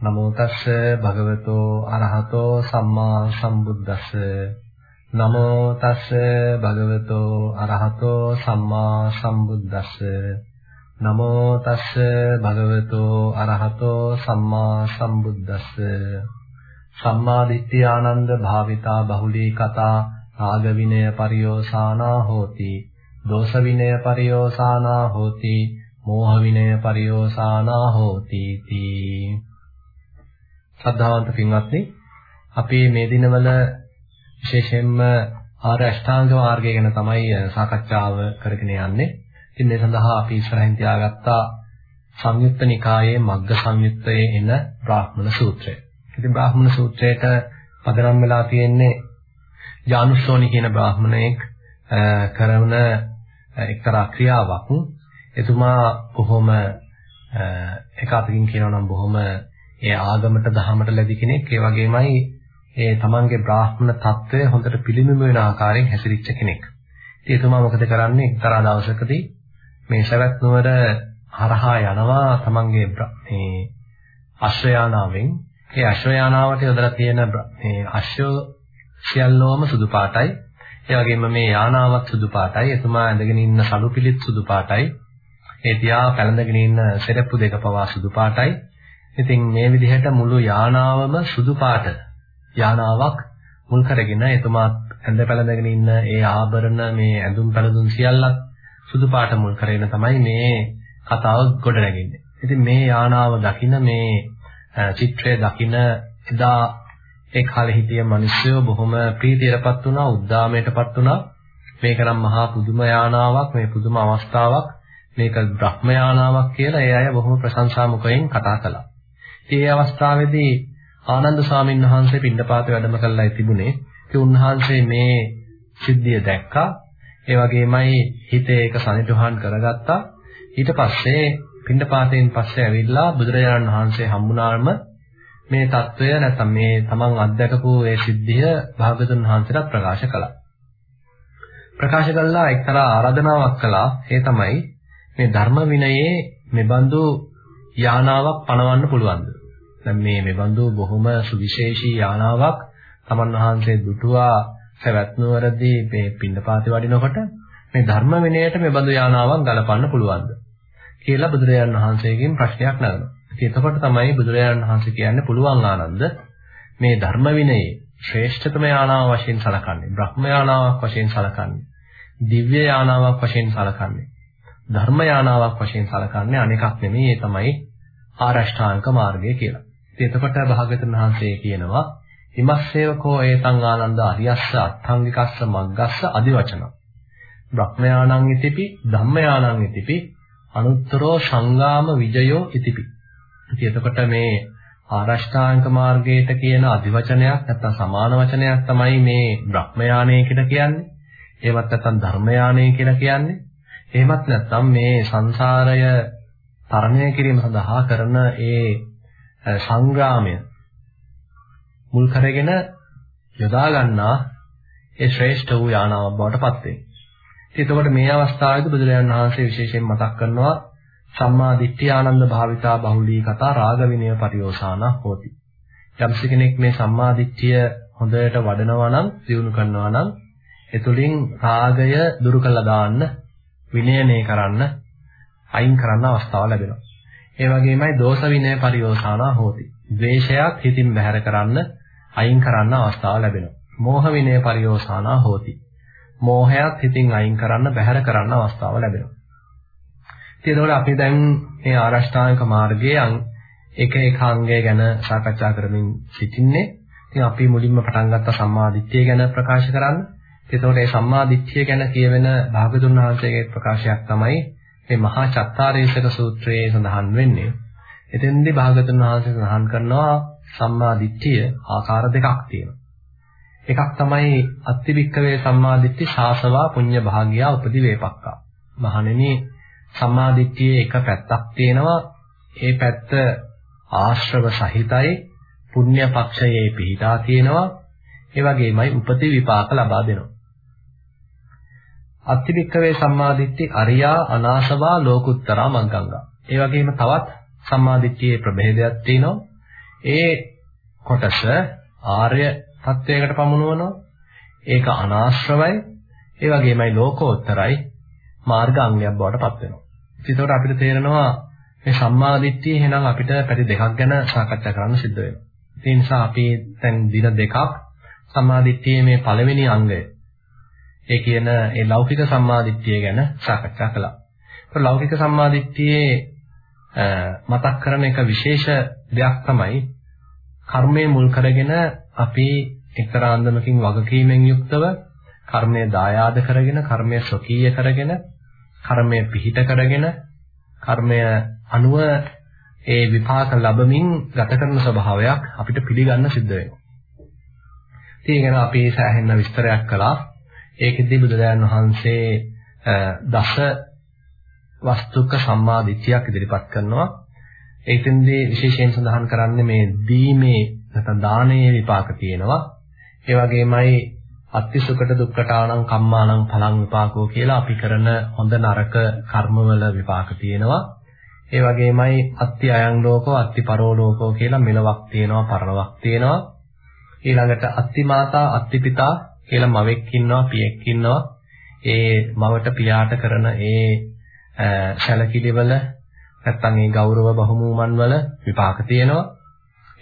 නමෝ තස්ස භගවතෝ අරහතෝ සම්මා සම්බුද්දස්ස. නමෝ තස්ස භගවතෝ අරහතෝ සම්මා සම්බුද්දස්ස. නමෝ තස්ස භගවතෝ අරහතෝ සම්මා සම්බුද්දස්ස. සම්මා දිට්ඨි ආනන්ද භාවිතා බහුලී කතා රාග විනය පරියෝසානා හෝති. දෝෂ විනය පරියෝසානා හෝති. මෝහ විනය පරියෝසානා හෝති. තී ශ්‍රද්ධාවන්ත පින්වත්නි අපි මේ දිනවල විශේෂයෙන්ම ආර්ය අෂ්ටාංග මාර්ගය ගැන තමයි සාකච්ඡාව කරගෙන යන්නේ. ඉතින් මේ සඳහා අපි ඉස්සරහින් තියාගත්තා සංයුත්ත නිකායේ මග්ග සංයුත්තයේ එන බ්‍රාහ්මණ සූත්‍රය. ඉතින් බ්‍රාහ්මණ සූත්‍රයට පදනම් වෙලා තියෙන්නේ ජානුස්සෝනි කියන බ්‍රාහ්මණයෙක් කරන එක්තරා ක්‍රියාවක්. එතුමා බොහොම එක අතකින් කියනවා නම් බොහොම ඒ ආගමට දහමට ලැබි කෙනෙක් ඒ වගේමයි ඒ තමන්ගේ බ්‍රාහ්මණ తত্ত্বය හොඳට පිළිඹිඹ වෙන ආකාරයෙන් හැසිරිච්ච කෙනෙක්. ඉතින් එතුමා මොකද කරන්නේ එක්තරා දවසකදී මේ සවැත් නුවර හරහා යනවා තමන්ගේ මේ අශ්‍රයානාවෙන් ඒ අශ්‍රයානාවට යොදලා තියෙන මේ අශ්‍රය සියල්ලෝම සුදු පාටයි. ඒ වගේම මේ යානාවත් සුදු පාටයි. එතුමා ඇඳගෙන ඉන්න සලු පිළිත් සුදු පාටයි. ඒ තියා පැලඳගෙන ඉන්න සෙරප්පු දෙක පවා සුදු පාටයි. ඉතින් මේ විදිහට මුළු යානාවම සුදු පාට යානාවක් මුල් කරගෙන එතුමා ඇඳ පැළඳගෙන ඉන්න ඒ ආභරණ මේ ඇඳුම් පැළඳුම් සියල්ලක් සුදු පාට මුල් කරගෙන තමයි මේ කතාව ගොඩනැගෙන්නේ. ඉතින් මේ යානාව දකින මේ චිත්‍රය දකින එදා ඒ කාලේ හිටිය මිනිස්සු බොහොම ප්‍රීතියටපත් වුණා, උද්දාමයටපත් වුණා. මේක නම් මහා පුදුම යානාවක්, මේ පුදුම අවස්ථාවක්, මේක බ්‍රහ්ම යානාවක් කියලා ඒ අය බොහොම ප්‍රශංසා මුඛයෙන් කතා කළා. ඒ අවස්ථාවේදී ආනන්ද සාමින් වහන්සේ පින්නපාත වැඩම කළායි තිබුණේ. ඒ උන්වහන්සේ මේ සිද්ධිය දැක්කා. ඒ වගේමයි හිතේ ඒක සනිටුහන් කරගත්තා. ඊට පස්සේ පින්නපාතයෙන් පස්සේ ඇවිල්ලා බුදුරජාණන් වහන්සේ හම්බුනාම මේ తত্ত্বය නැත්නම් මේ තමන් අත්දකපු ඒ සිද්ධිය භාගතුන් වහන්සේට ප්‍රකාශ කළා. ප්‍රකාශ කළා එක්තරා ආරාධනාවක් කළා. ඒ තමයි මේ ධර්ම විනයේ මෙබඳු යානාවක් පණවන්න පුළුවන්ද? දැන් මේ මෙබඳු බොහොම සුවිශේෂී යානාවක් තමන් වහන්සේ දුටුවා සවැත් නුවරදී මේ පින්නපාති වඩිනකොට මේ ධර්ම විනයට මෙබඳු යානාවක් ගලපන්න පුළුවන්ද කියලා බුදුරජාණන් වහන්සේගෙන් ප්‍රශ්නයක් නගනවා. ඉතින් එතකොට තමයි බුදුරජාණන් වහන්සේ කියන්නේ පුළුවන් ආනන්ද මේ ධර්ම විනයේ ශ්‍රේෂ්ඨතම යානාව වශයෙන් සලකන්නේ බ්‍රහ්ම යානාවක් වශයෙන් සලකන්නේ දිව්‍ය යානාවක් වශයෙන් සලකන්නේ ධර්ම යානාවක් වශයෙන් සලකන්නේ අනෙකක් නෙමෙයි ඒ තමයි ආරෂ්ඨාංග මාර්ගය කියලා. එතකොට භාග්‍යවතුන් වහන්සේ කියනවා හිමස්සේවකෝ ඒතං ආනන්ද අරියස්ස අත්ංගිකස්ස මග්ගස්ස අදිවචන. බ්‍රහ්මයාණං ඉතිපි ධම්මයාණං ඉතිපි අනුත්තරෝ සංගාම විජයෝ ඉතිපි. ඉතින් එතකොට මේ ආරෂ්ඨාංග මාර්ගයට කියන අදිවචනයක් නැත්නම් සමාන වචනයක් තමයි මේ බ්‍රහ්මයාණය කියලා කියන්නේ. එහෙමත් නැත්නම් ධර්මයාණය කියලා කියන්නේ. එහෙමත් නැත්නම් මේ සංසාරය තරණය කිරීම සඳහා කරන ඒ සංග්‍රාමය මුල් කරගෙන යොදා ගන්නා ඒ ශ්‍රේෂ්ඨ වූ යානාවක් බවට පත් වෙනවා. ඉතින් එතකොට මේ අවස්ථාවේදී බුදුරජාණන් වහන්සේ විශේෂයෙන් මතක් කරනවා සම්මා දිට්ඨි ආනන්ද භාවිතා බහුලී කතා රාග විනය පරියෝසాన හෝති. යම්ස කෙනෙක් මේ සම්මා දිට්ඨිය හොඳට වඩනවා නම්, දියුණු කරනවා නම්, එතුලින් රාගය දුරු කළා දාන්න, විනයනය කරන්න, අයින් කරන්න අවස්ථාව ලැබෙනවා. ඒ වගේමයි දෝෂ විනය පරියෝසానా හෝති. ද්වේෂයක් හිතින් බැහැර කරන්න අයින් කරන්න අවස්ථාව ලැබෙනවා. මෝහ විනය පරියෝසానా හෝති. මෝහයත් හිතින් අයින් කරන්න බැහැර කරන්න අවස්ථාව ලැබෙනවා. ඉතින් ඒකෝල අපි දැන් මේ ආරෂ්ඨාංග මාර්ගයේ එක එක අංගය ගැන සාකච්ඡා කරමින් සිටින්නේ. ඉතින් අපි මුලින්ම පටන් ගත්ත සම්මාදිට්ඨිය ගැන ප්‍රකාශ කරන්න. එතකොට මේ සම්මාදිට්ඨිය ගැන කියවෙන භාගතුන් වහන්සේගේ ප්‍රකාශයක් තමයි මේ මහා චත්තාරීසක සූත්‍රයේ සඳහන් වෙන්නේ. එතෙන්දී භාගතුන් වහන්සේ සඳහන් කරනවා සම්මා දිට්ඨිය ආකාර දෙකක් තියෙනවා. එකක් තමයි අත්තිවික්කවේ සම්මා දිට්ඨි ශාසවා පුඤ්ඤ භාගියා උපදිවේපක්කා. මහණෙනි සම්මා දිට්ඨියේ එක පැත්තක් තියෙනවා. ඒ පැත්ත ආශ්‍රව සහිතයි පුණ්‍ය පක්ෂයේ පිහිටා තියෙනවා. ඒ වගේමයි උපති විපාක ලබා දෙනවා. අත්තිවික්කවේ සම්මාදිට්ඨි අරියා අනාසවා ලෝකුත්තරා මග්ගංගා. ඒ වගේම තවත් සම්මාදිට්ඨියේ ප්‍රභේදයක් තියෙනවා. ඒ කොටස ආර්ය තත්වයකට පමුණුවනවා. ඒක අනාශ්‍රවයි. ඒ වගේමයි ලෝකෝත්තරයි මාර්ග අංගයක් බවට පත් වෙනවා. ඒකෝට අපිට තේරෙනවා මේ සම්මාදිට්ඨිය එහෙනම් අපිට පැති දෙකක් ගැන සාකච්ඡා කරන්න සිද්ධ වෙනවා. ඒ නිසා අපි දැන් දින දෙකක් සම්මාදිට්ඨියේ මේ පළවෙනි අංගය ඒ කියන ඒ ලෞකික සම්මාදිට්ඨිය ගැන සාකච්ඡා කළා. ඒක ලෞකික සම්මාදිට්ඨියේ මතක් කරන එක විශේෂ දෙයක් තමයි කර්මය මුල් කරගෙන අපි එක්තරා අන්දමකින් වගකීමෙන් යුක්තව කර්මය දායාද කරගෙන කර්මය ස්වකීය කරගෙන කර්මය පිහිට කරගෙන කර්මය අනුව ඒ විපාක ලැබමින් ගත කරන ස්වභාවයක් අපිට පිළිගන්න සිද්ධ වෙනවා. ඉතින් ඒක අපි සෑහෙන විස්තරයක් කළා. ඒකෙදි බුදුරජාණන් වහන්සේ දස වස්තුක සම්මාදිට්ඨියක් ඉදිරිපත් කරනවා. ඒකෙන්දී විශේෂයෙන් සඳහන් කරන්නේ මේ දීමේ නැත්නම් දානයේ විපාක තියෙනවා. ඒ වගේමයි අත්තිසුකට දුක්ඛටාණං කම්මාණං පලං විපාකෝ කියලා අපි කරන හොඳ නරක කර්මවල විපාක තියෙනවා. ඒ වගේමයි අත්ති අයං ලෝකෝ අත්ති පරෝ ලෝකෝ කියලා මෙලවක් තියෙනවා පරලොවක් තියෙනවා. ඊළඟට අත්ති මාතා අත්ති පිතා කියලා මවෙක් ඉන්නවා පියෙක් ඉන්නවා. ඒ මවට පියාට කරන ඒ සැලකිලිවල නැත්තම් ඒ ගෞරව බහුමූමන් වල විපාක තියෙනවා.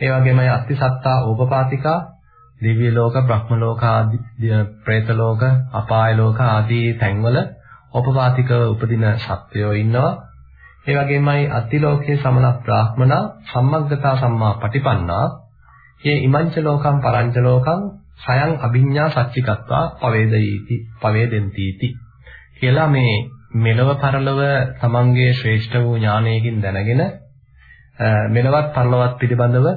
ඒ වගේමයි අත්ති සත්තා ඕපපාතිකා දිව්‍ය ලෝක, බ්‍රහ්ම ලෝක ආදී പ്രേත ලෝක, අපාය ලෝක ආදී තැන්වල උපපාතිකව උපදින සත්වයෝ ඉන්නවා. ඒ වගේමයි අතිලෝකයේ සමන බ්‍රාහ්මනා සම්මග්ගතා සම්මා පටිපන්නා. මේ ඉමංච ලෝකම් පරංච ලෝකම් සයන් අභිඤ්ඤා සච්චිකත්වා පවේදීති පවේදෙන්තිති කියලා මේ මෙලව පරලව තමන්ගේ ශ්‍රේෂ්ඨ වූ ඥානයකින් දැනගෙන මෙලවත් පරලවත් පිළිබඳව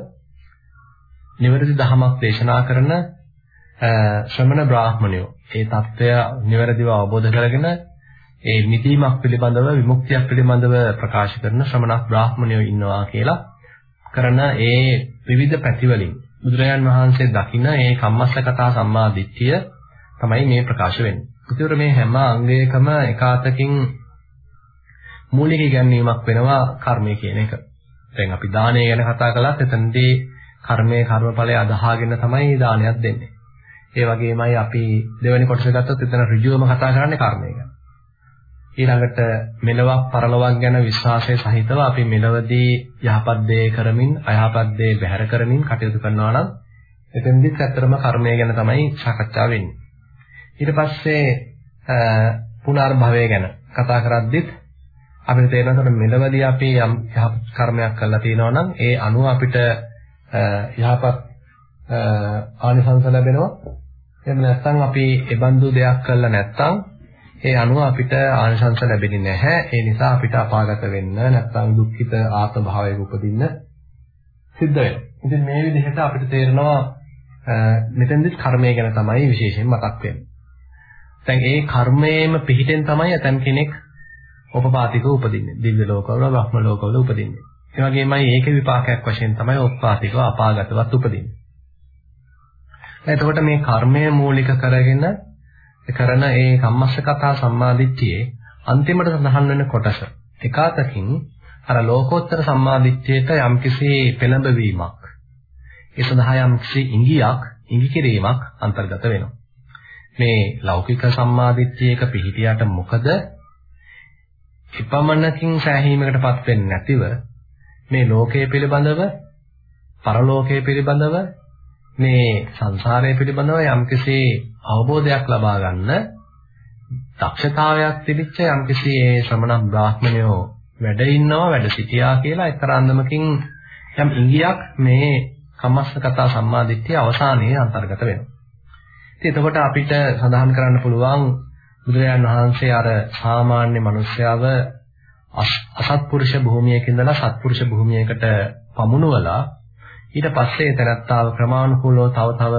නිවැරදි දහමක් දේශනා කරන ශ්‍රමණ බ්‍රාහමණයෝ ඒ தত্ত্বය නිවැරදිව අවබෝධ කරගෙන ඒ මිදීමක් පිළිබඳව විමුක්තියක් පිළිබඳව ප්‍රකාශ කරන ශ්‍රමණ බ්‍රාහමණයෝ ඉන්නවා කියලා කරන ඒ විවිධ පැතිවලින් බුදුරජාන් වහන්සේ දකින ඒ කම්මස්ස කතා සම්මා දිට්ඨිය තමයි මේ ප්‍රකාශ වෙන්නේ. ඒතර මේ හැම අංගයකම එකාතකින් මූලික ඉගැන්වීමක් වෙනවා කර්මය කියන එක. දැන් අපි දානය ගැන කතා කළත් එතනදී කර්මයේ කර්මඵලය අදහාගෙන තමයි දානයක් දෙන්නේ. ඒ වගේමයි අපි දෙවෙනි කොටස ගත්තොත් එතන ඍජුවම කතා කරන්නේ කර්මය ගැන. ඊළඟට මෙලවක් පරලොවක් ගැන විශ්වාසය සහිතව අපි මෙලවදී යහපත් දේ කරමින් අයහපත් දේ බැහැර කරමින් කටයුතු කරනවා නම් එතෙන්දිත් ඇත්තටම කර්මය ගැන තමයි සාකච්ඡා වෙන්නේ. ඊට පස්සේ පුනර්භවය ගැන කතා කරද්දිත් අපිට තේරෙනවා මෙලවදී අපි යම් කර්මයක් කරලා තියෙනවා නම් ඒ අනුව අපිට යහපත් ආනිසංස ලැබෙනවා. එහෙම නැත්නම් අපි ඒ බඳු දෙයක් කළා නැත්නම් ඒ අනුව අපිට ආනිසංස ලැබෙන්නේ නැහැ. ඒ නිසා අපිට අපාගත වෙන්න නැත්නම් දුක්ඛිත ආත්ම භාවයක උපදින්න සිද්ධ වෙනවා. ඉතින් මේ විදිහට අපිට තේරෙනවා මෙතෙන්දිත් කර්මය ගැන තමයි විශේෂයෙන් මතක් වෙන්නේ. දැන් ඒ කර්මයේම පිහිටෙන් තමයි ඇතන් කෙනෙක් උපපාතිකව උපදින්නේ. දිව්‍ය ලෝකවල, බ්‍රහ්ම ලෝකවල උපදින්නේ. ඒ වගේමයි ඒකේ විපාකයක් වශයෙන් තමයි උත්පාතිකව අපාගතවත් උපදින්නේ. එතකොට මේ කර්මය මූලික කරගෙන කරන ඒ කම්මස්ස කතා සම්මාදිට්ඨියේ අන්තිමට සඳහන් වෙන කොටස එකාතකින් අර ලෝකෝත්තර සම්මාදිට්ඨියට යම්කිසි පෙළඹවීමක් ඒ සඳහා යම්කිසි ඉඟියක් ඉඟි කිරීමක් අන්තර්ගත වෙනවා. මේ ලෞකික සම්මාදිට්ඨියක පිහිටියට මොකද? ඉපමණකින් සෑහීමකටපත් වෙන්නේ නැතිව මේ ලෝකය පිළිබඳව පරලෝකය පිළිබඳව මේ සංසාරය පිළිබඳව යම්කිසි අවබෝධයක් ලබා ගන්න දක්ෂතාවයක් තිබිච්ච යම්කිසි ඒ ශ්‍රමණ බ්‍රාහ්මණයෝ වැඩ ඉන්නවා වැඩ සිටියා කියලා එක්තරා අන්දමකින් යම් ඉංගියක් මේ කම්මස්ස කතා සම්මාදිට්ඨිය අවසානයේ අන්තර්ගත වෙනවා. ඉතින් එතකොට අපිට සඳහන් කරන්න පුළුවන් බුදුරජාණන් වහන්සේ අර සාමාන්‍ය මිනිස්යාව අසත්පුරුෂ භූමියක ඉඳලා සත්පුරුෂ භූමියකට පමුණුවලා ඊට පස්සේ තනත්තාව ක්‍රමානුකූලව තව තව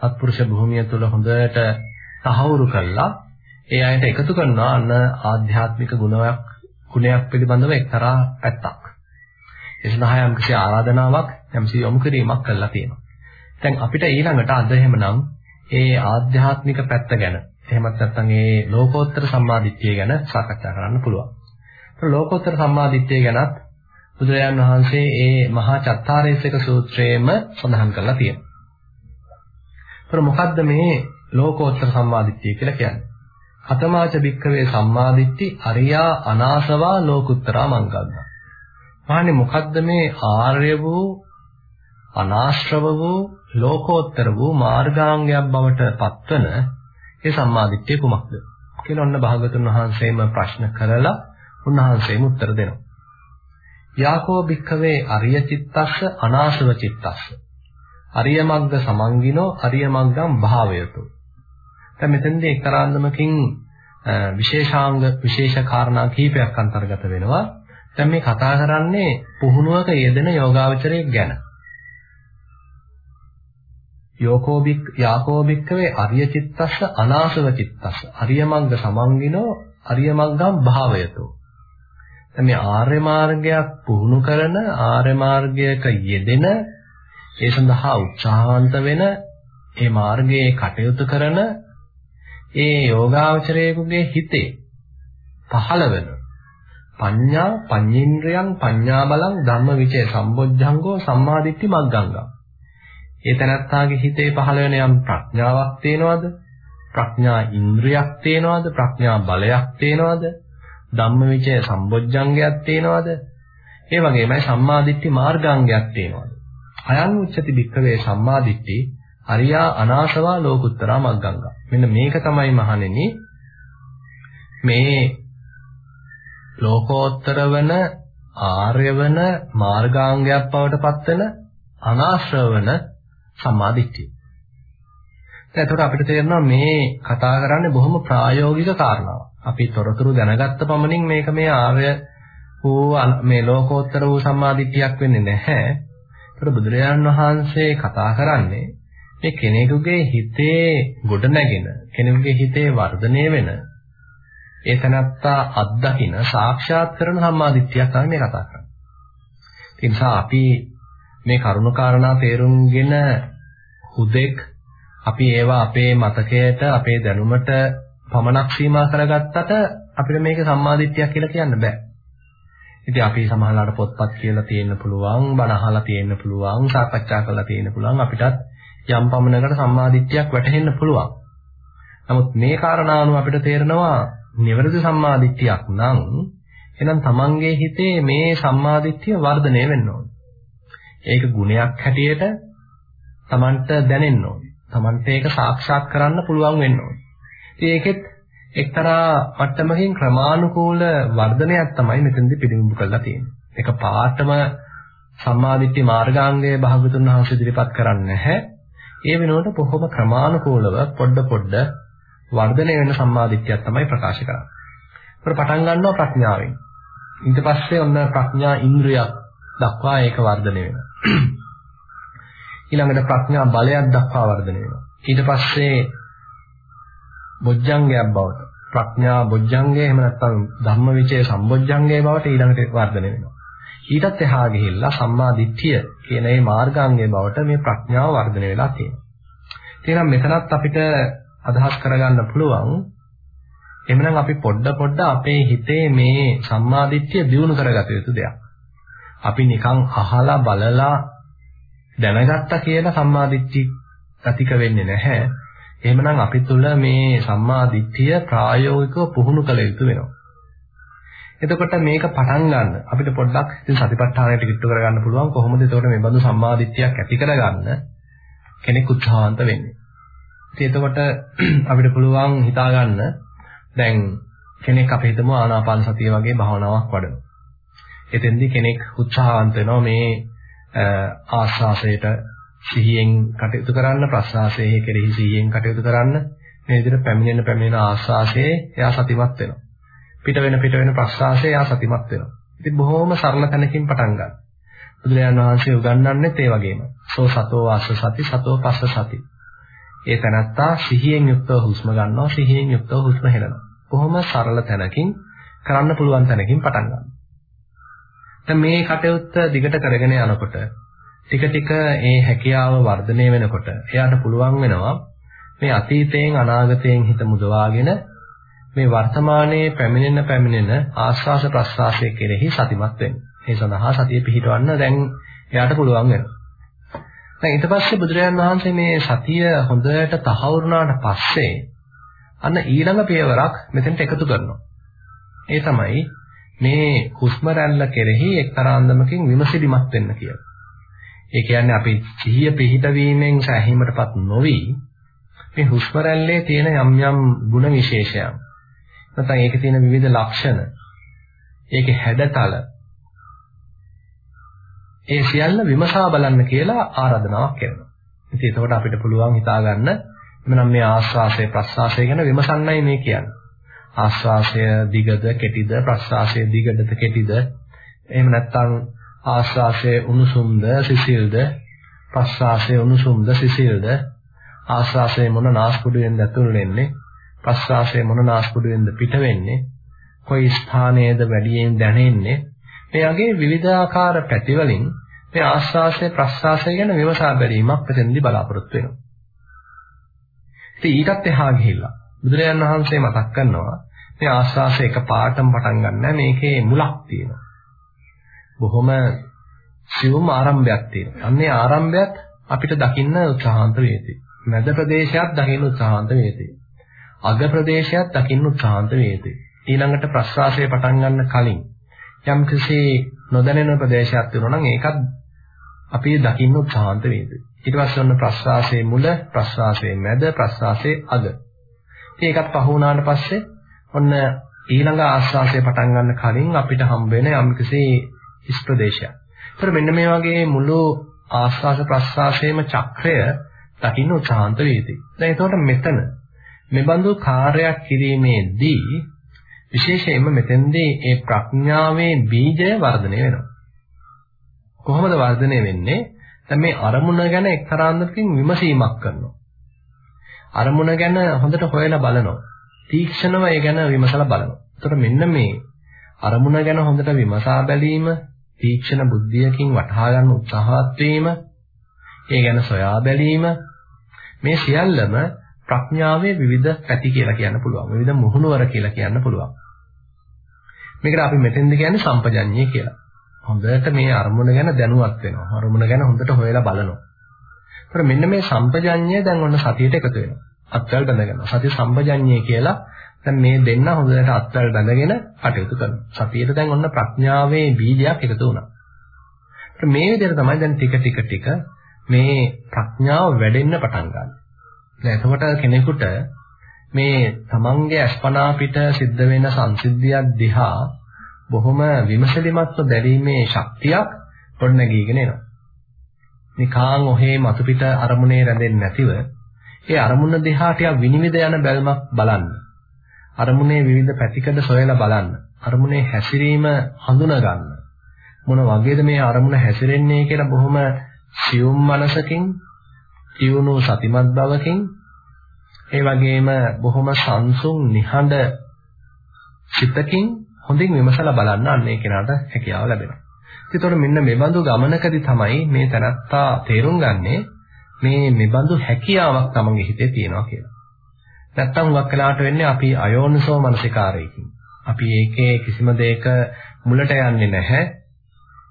සත්පුරුෂ භූමිය තුල හොඳට තහවුරු කළා ඒ අයට එකතු කරනවා අන්න ආධ්‍යාත්මික ගුණයක් ගුණයක් පිළිබඳව එක්තරා පැත්තක්. ඒ සඳහා යම් කිසි ආරාධනාවක් යම් කිසි යොමු කිරීමක් කළා තියෙනවා. දැන් අපිට ඊළඟට අද එහෙමනම් ඒ ආධ්‍යාත්මික පැත්ත ගැන එහෙමත් නැත්නම් ඒ ලෝකෝත්තර සම්මාදිට්ඨිය ගැන සාකච්ඡා කරන්න පුළුවන්. ලෝකෝත්තර සම්මාදිට්ඨිය ගැනත් බුදුරජාන් වහන්සේ ඒ මහා චත්තාරේසක සූත්‍රයේම සඳහන් කරලා තියෙනවා. ඒතර මොකද්ද මේ ලෝකෝත්තර සම්මාදිට්ඨිය කියලා කියන්නේ? අතමාච භික්ඛවේ සම්මාදිට්ඨි අරියා අනාසවා ලෝකුත්තරා මංගල්ලා. මාන්නේ මොකද්ද මේ ආර්ය වූ අනාශ්‍රව වූ ලෝකෝත්තර වූ මාර්ගාංගයක් බවට පත්වන ඒ සම්මාදිට්ඨිය කුමක්ද කියලා ඔන්න භාගතුන් වහන්සේම ප්‍රශ්න කරලා උන්වහන්සේම උත්තර දෙනවා. යාකෝ භික්ඛවේ අරිය චිත්තස්ස අනාශව චිත්තස්ස. අරිය මග්ග සමංගිනෝ අරිය මග්ගම් භාවයතු. දැන් මෙතෙන්දී එක්තරාන්දමකින් විශේෂාංග විශේෂ කාරණා කිහිපයක් අන්තර්ගත වෙනවා. දැන් මේ කතා කරන්නේ පුහුණුවක යෙදෙන යෝගාවචරයෙක් ගැන. යෝකෝබික් යාකෝබික්කවේ අරිය චිත්තස්ස අනාසව චිත්තස්ස අරිය මග්ග සමංගිනෝ අරිය මග්ගම් භාවයතෝ දැන් මේ ආර්ය මාර්ගයක් පුහුණු කරන ආර්ය මාර්ගයක යෙදෙන ඒ සඳහා උත්සාහවන්ත වෙන ඒ මාර්ගයේ කටයුතු කරන ඒ යෝගාවචරයේගේ හිතේ පහළ වෙන පඤ්ඤා පඤ්ඤේන්ද්‍රයන් පඤ්ඤා බලං ධම්මවිචය සම්බොජ්ජංගෝ සම්මාදිට්ඨි මග්ගංගම් ඒ තනත්තාගේ හිතේ පහළ වෙන යම් ප්‍රඥාවක් තේනවද? ප්‍රඥා ඉන්ද්‍රියක් තේනවද? ප්‍රඥා බලයක් තේනවද? ධම්මවිචය සම්බොජ්ජංගයක් තේනවද? ඒ වගේමයි සම්මාදිට්ඨි මාර්ගාංගයක් තේනවද? අයං උච්චති භික්ඛවේ සම්මාදිට්ඨි අරියා අනාසවා ලෝකුත්තරා මග්ගංගා. මෙන්න මේක තමයි මහණෙනි මේ ලෝකෝත්තර වන ආර්ය වන මාර්ගාංගයක් බවට පත්වන අනාශ්‍රව වන සම්මාදිට්ඨිය. දැන් එතකොට අපිට තේරෙනවා මේ කතා කරන්නේ බොහොම ප්‍රායෝගික කාරණාවක්. අපි තොරතුරු දැනගත්ත පමණින් මේක මේ ආර්ය වූ මේ ලෝකෝත්තර වූ සම්මාදිට්ඨියක් වෙන්නේ නැහැ. ඒතර බුදුරජාණන් වහන්සේ කතා කරන්නේ මේ කෙනෙකුගේ හිතේ ගොඩනැගෙන කෙනෙකුගේ හිතේ වර්ධනය වෙන ඒ තනත්තා අත්දකින සාක්ෂාත් කරන සම්මාදිට්ඨියක් තමයි මේ කතා කරන්නේ. ඒ නිසා අපි මේ කරුණු කාරණා තේරුම්ගෙන හුදෙක් අපි ඒවා අපේ මතකයට අපේ දැනුමට පමණක් සීමා කරගත්තට අපිට මේක සම්මාදිට්ඨියක් කියලා කියන්න බෑ. ඉතින් අපි සමහරවිට පොත්පත් කියලා තියෙන්න පුළුවන්, බණ අහලා තියෙන්න පුළුවන්, සාකච්ඡා කරලා තියෙන්න පුළුවන් අපිටත් යම් පමණකට සම්මාදිට්ඨියක් වැටහෙන්න පුළුවන්. නමුත් මේ කාරණානුව අපිට තේරෙනවා නිවැරදි සම්මාදිට්ඨියක් නම් එහෙනම් තමන්ගේ හිතේ මේ සම්මාදිට්ඨිය වර්ධනය වෙන්න ඕනේ. ඒක ගුණයක් හැටියට Tamanට දැනෙන්න ඕනේ. Tamanට ඒක සාක්ෂාත් කරන්න පුළුවන් වෙන්න ඕනේ. ඉතින් ඒකෙත් එක්තරා මට්ටමකින් ක්‍රමානුකූල වර්ධනයක් තමයි මෙතනදී පිළිඹු කරලා තියෙන්නේ. ඒක පාටම සම්මාදිට්ඨි මාර්ගාංගයේ භාගතුන් වහන්සේ ඉදිරිපත් කරන්නේ නැහැ. ඒ වෙනුවට බොහොම ක්‍රමානුකූලව පොඩ පොඩ වර්ධනය වෙන සම්මාදිට්ඨියක් තමයි ප්‍රකාශ කරන්නේ. ඒක පටන් ගන්නවා ප්‍රඥාවෙන්. ඊට පස්සේ ඔන්න ප්‍රඥා ඉන්ද්‍රියක් දක්වා ඒක වර්ධනය වෙනවා. ඊළඟට ප්‍රඥා බලයක් දක්වා වර්ධනය වෙනවා. ඊට පස්සේ බොජ්ජංගයක් බවට ප්‍රඥා බොජ්ජංගය එහෙම නැත්නම් ධම්මවිචය සම්බොජ්ජංගය බවට ඊළඟට වර්ධනය වෙනවා. ඊටත් එහා ගිහිල්ලා සම්මා දිට්ඨිය කියන මේ මාර්ගාංගය බවට මේ ප්‍රඥාව වර්ධනය වෙලා තියෙනවා. එහෙනම් මෙතනත් අපිට අදහස් කරගන්න පුළුවන් එහෙනම් අපි පොඩ පොඩ අපේ හිතේ මේ සම්මා දිට්ඨිය දියුණු කරගත යුතු දෙයක්. අපි නිකන් අහලා බලලා දැනගත්තා කියලා සම්මාදිට්ඨි ගතික වෙන්නේ නැහැ. එහෙමනම් අපි තුල මේ සම්මාදිට්ඨිය ප්‍රායෝගිකව පුහුණු කළ යුතු වෙනවා. එතකොට මේක පටන් ගන්න අපිට පොඩ්ඩක් ඉතින් සතිපට්ඨානයට කිට්ටු කරගන්න පුළුවන් කොහොමද එතකොට මේ බඳු සම්මාදිට්ඨියක් ඇති කරගන්න කෙනෙක් උත්සාහන්ත වෙන්නේ. ඉතින් එතකොට අපිට පුළුවන් හිතා ගන්න දැන් කෙනෙක් අපි හිතමු ආනාපාන සතිය වගේ භාවනාවක් වඩනවා. එතෙන්දී කෙනෙක් උත්සාහවන්ත වෙනවා මේ ආස්වාසයට සිහියෙන් කටයුතු කරන්න ප්‍රස්වාසයේ කෙරෙහි සිහියෙන් කටයුතු කරන්න මේ විදිහට පැමිණෙන පැමිණෙන ආස්වාසයේ එයා සතිමත් වෙනවා. පිට වෙන පිට වෙන ප්‍රස්වාසයේ එයා සතිමත් වෙනවා. ඉතින් බොහොම සරල තැනකින් පටන් ගන්න. බුදුරජාණන් වහන්සේ උගන්වන්නේත් ඒ වගේම. සෝ සතෝ ආස්ස සති සතෝ පස්ස සති. ඒ තැනත්තා සිහියෙන් යුක්තව හුස්ම ගන්නවා සිහියෙන් යුක්තව හුස්ම හෙළනවා. බොහොම සරල තැනකින් කරන්න පුළුවන් තැනකින් පටන් ගන්නවා දැන් මේ කටයුත්ත දිගට කරගෙන යනකොට ටික ටික ඒ හැකියාව වර්ධනය වෙනකොට එයාට පුළුවන් වෙනවා මේ අතීතයෙන් අනාගතයෙන් හිත මුදවාගෙන මේ වර්තමානයේ පැමිණෙන පැමිණෙන ආස්වාස ප්‍රස්වාසයේ කෙරෙහි සතිමත් වෙන්න. ඒ සඳහා සතිය පිහිටවන්න දැන් එයාට පුළුවන් වෙනවා. දැන් ඊට පස්සේ බුදුරජාන් වහන්සේ මේ සතිය හොඳට තහවුරුනාට පස්සේ අන්න ඊළඟ පියවරක් මෙතෙන්ට එකතු කරනවා. ඒ තමයි මේ හුස්ම රැල්ල කෙරෙහි එක්තරා අන්දමකින් විමසිලිමත් වෙන්න කියලා. ඒ කියන්නේ අපි සිහිය පිහිටවීමෙන් සැහැීමටපත් නොවි මේ හුස්ම රැල්ලේ තියෙන යම් යම් ಗುಣ විශේෂයන් නැත්නම් ඒකේ තියෙන විවිධ ලක්ෂණ ඒකේ හැඩතල ඒ සියල්ල විමසා බලන්න කියලා ආරාධනාවක් කරනවා. ඉතින් එතකොට අපිට පුළුවන් හිතා ගන්න එමනම් මේ ආස්වාසය ප්‍රස්වාසය ගැන විමසන්නයි මේ කියන්නේ. ආස්වාසය දිගද කෙටිද ප්‍රස්වාසය දිගද කෙටිද එහෙම නැත්නම් ආස්වාසය උණුසුම්ද සිසිල්ද? ප්‍රස්වාසය උණුසුම්ද සිසිල්ද? ආස්වාසය මොන නාස්පුඩුවෙන්ද ඇතුල් වෙන්නේ? ප්‍රස්වාසය මොන නාස්පුඩුවෙන්ද පිට වෙන්නේ? කොයි ස්ථානයේද වැඩියෙන් දැනෙන්නේ? මේ වගේ විවිධාකාර පැතිවලින් මේ ආස්වාසය ප්‍රස්වාසය ගැන විමසා බැලීමක් මෙතෙන්දී බලාපොරොත්තු වෙනවා. ඉතින් ඊටත් එහා ගිහිල්ලා බුදුරජාණන් වහන්සේ මතක් කරනවා මේ ආස්වාසය එක පාටම පටන් ගන්න මේකේ මුලක් තියෙනවා. බොහොම සියුම් ආරම්භයක් තියෙනවා. අන්නේ ආරම්භයත් අපිට දකින්න උත්සාහන්ත වේදී. මැද ප්‍රදේශයක් දකින්න උත්සාහන්ත වේදී. අග ප්‍රදේශයක් දකින්න උත්සාහන්ත වේදී. ඊළඟට ප්‍රස්වාසය පටන් ගන්න කලින් යම් කිසි නොදැනෙන ප්‍රදේශයක් තියෙනවා නම් ඒකත් අපි දකින්න උත්සාහන්ත වේදී. ඊට පස්සේ ඔන්න ප්‍රස්වාසයේ මුල, ප්‍රස්වාසයේ මැද, ප්‍රස්වාසයේ අග. ඉතින් ඒකත් පහ වුණාට පස්සේ ඔන්න ඊළඟ ආස්වාසය පටන් ගන්න කලින් අපිට හම්බ වෙන යම් කිසි හිස් ප්‍රදේශයක්. ඒතර මෙන්න මේ වගේ මුළු ආස්වාස ප්‍රස්වාසයේම චක්‍රය දකින්න උත්සාහන්ත වේදී. දැන් එතකොට මෙතන මෙබඳු කාර්යයක් කිරීමේදී විශේෂයෙන්ම මෙතෙන්දී ඒ ප්‍රඥාවේ බීජය වර්ධනය වෙනවා. කොහොමද වර්ධනය වෙන්නේ? දැන් මේ අරමුණ ගැන එක්තරා අන්දමකින් විමසීමක් කරනවා. අරමුණ ගැන හොඳට හොයලා බලනවා. තීක්ෂණව ඒ ගැන විමසලා බලනවා. එතකොට මෙන්න මේ අරමුණ ගැන හොඳට විමසා බැලීම, තීක්ෂණ බුද්ධියකින් වටහා ගන්න උත්සාහවත් වීම, ඒ ගැන සොයා බැලීම මේ සියල්ලම ප්‍රඥාවේ විවිධ පැති කියලා කියන්න පුළුවන්. විවිධ මුහුණුවර කියලා කියන්න පුළුවන්. මේකට අපි මෙතෙන්ද කියන්නේ සම්පජඤ්ඤය කියලා. හොඳට මේ අරමුණ ගැන දැනුවත් වෙනවා. අරමුණ ගැන හොඳට හොයලා බලනවා. ඒතර මෙන්න මේ සම්පජඤ්ඤය දැන් ඔන්න සතියට එකතු වෙනවා. අත්වල බඳගන්නවා. සති සම්පජඤ්ඤය කියලා දැන් මේ දෙන්න හොඳට අත්වල බඳගෙන කටයුතු කරනවා. සතියට දැන් ඔන්න ප්‍රඥාවේ බීජයක් එකතු වුණා. මේ විදිහට තමයි දැන් ටික ටික ටික මේ ප්‍රඥාව වැඩෙන්න පටන් ගන්න. දැන් එතකොට කෙනෙකුට මේ තමන්ගේ අස්පනා පිට සිද්ධ වෙන සංසිද්ධියක් දිහා බොහොම විමසලිමත්ව බැලීමේ ශක්තියක් ගොඩනැගීගෙන එනවා. නිකාන් ඔහේ මතු පිට අරමුණේ රැඳෙන්නේ නැතිව ඒ අරමුණ දිහා ටිකක් විනිවිද යන බැල්මක් බලන්න. අරමුණේ විවිධ පැතිකඩ සොයලා බලන්න. අරමුණේ හැසිරීම හඳුනා ගන්න. මොන වගේද මේ අරමුණ හැසිරෙන්නේ කියලා බොහොම සියුම් මනසකින්, තියුණු සතිමත් බවකින් ඒ වගේම බොහොම සංසුන් නිහඬ චිත්තකින් හොඳින් විමසලා බලන්න අන්න ඒ කෙනාට හැකියාව ලැබෙනවා. ඒතකොට මෙන්න මෙබඳු ගමනකදී තමයි මේ තනත්තා තේරුම් ගන්නේ මේ මෙබඳු හැකියාවක් තමන්ගේ හිතේ තියෙනවා කියලා. නැත්තම් හුඟක් වෙලාවට වෙන්නේ අපි අයෝනිසෝ මනසිකාරයකින්. අපි ඒකේ කිසිම දෙයක මුලට යන්නේ නැහැ.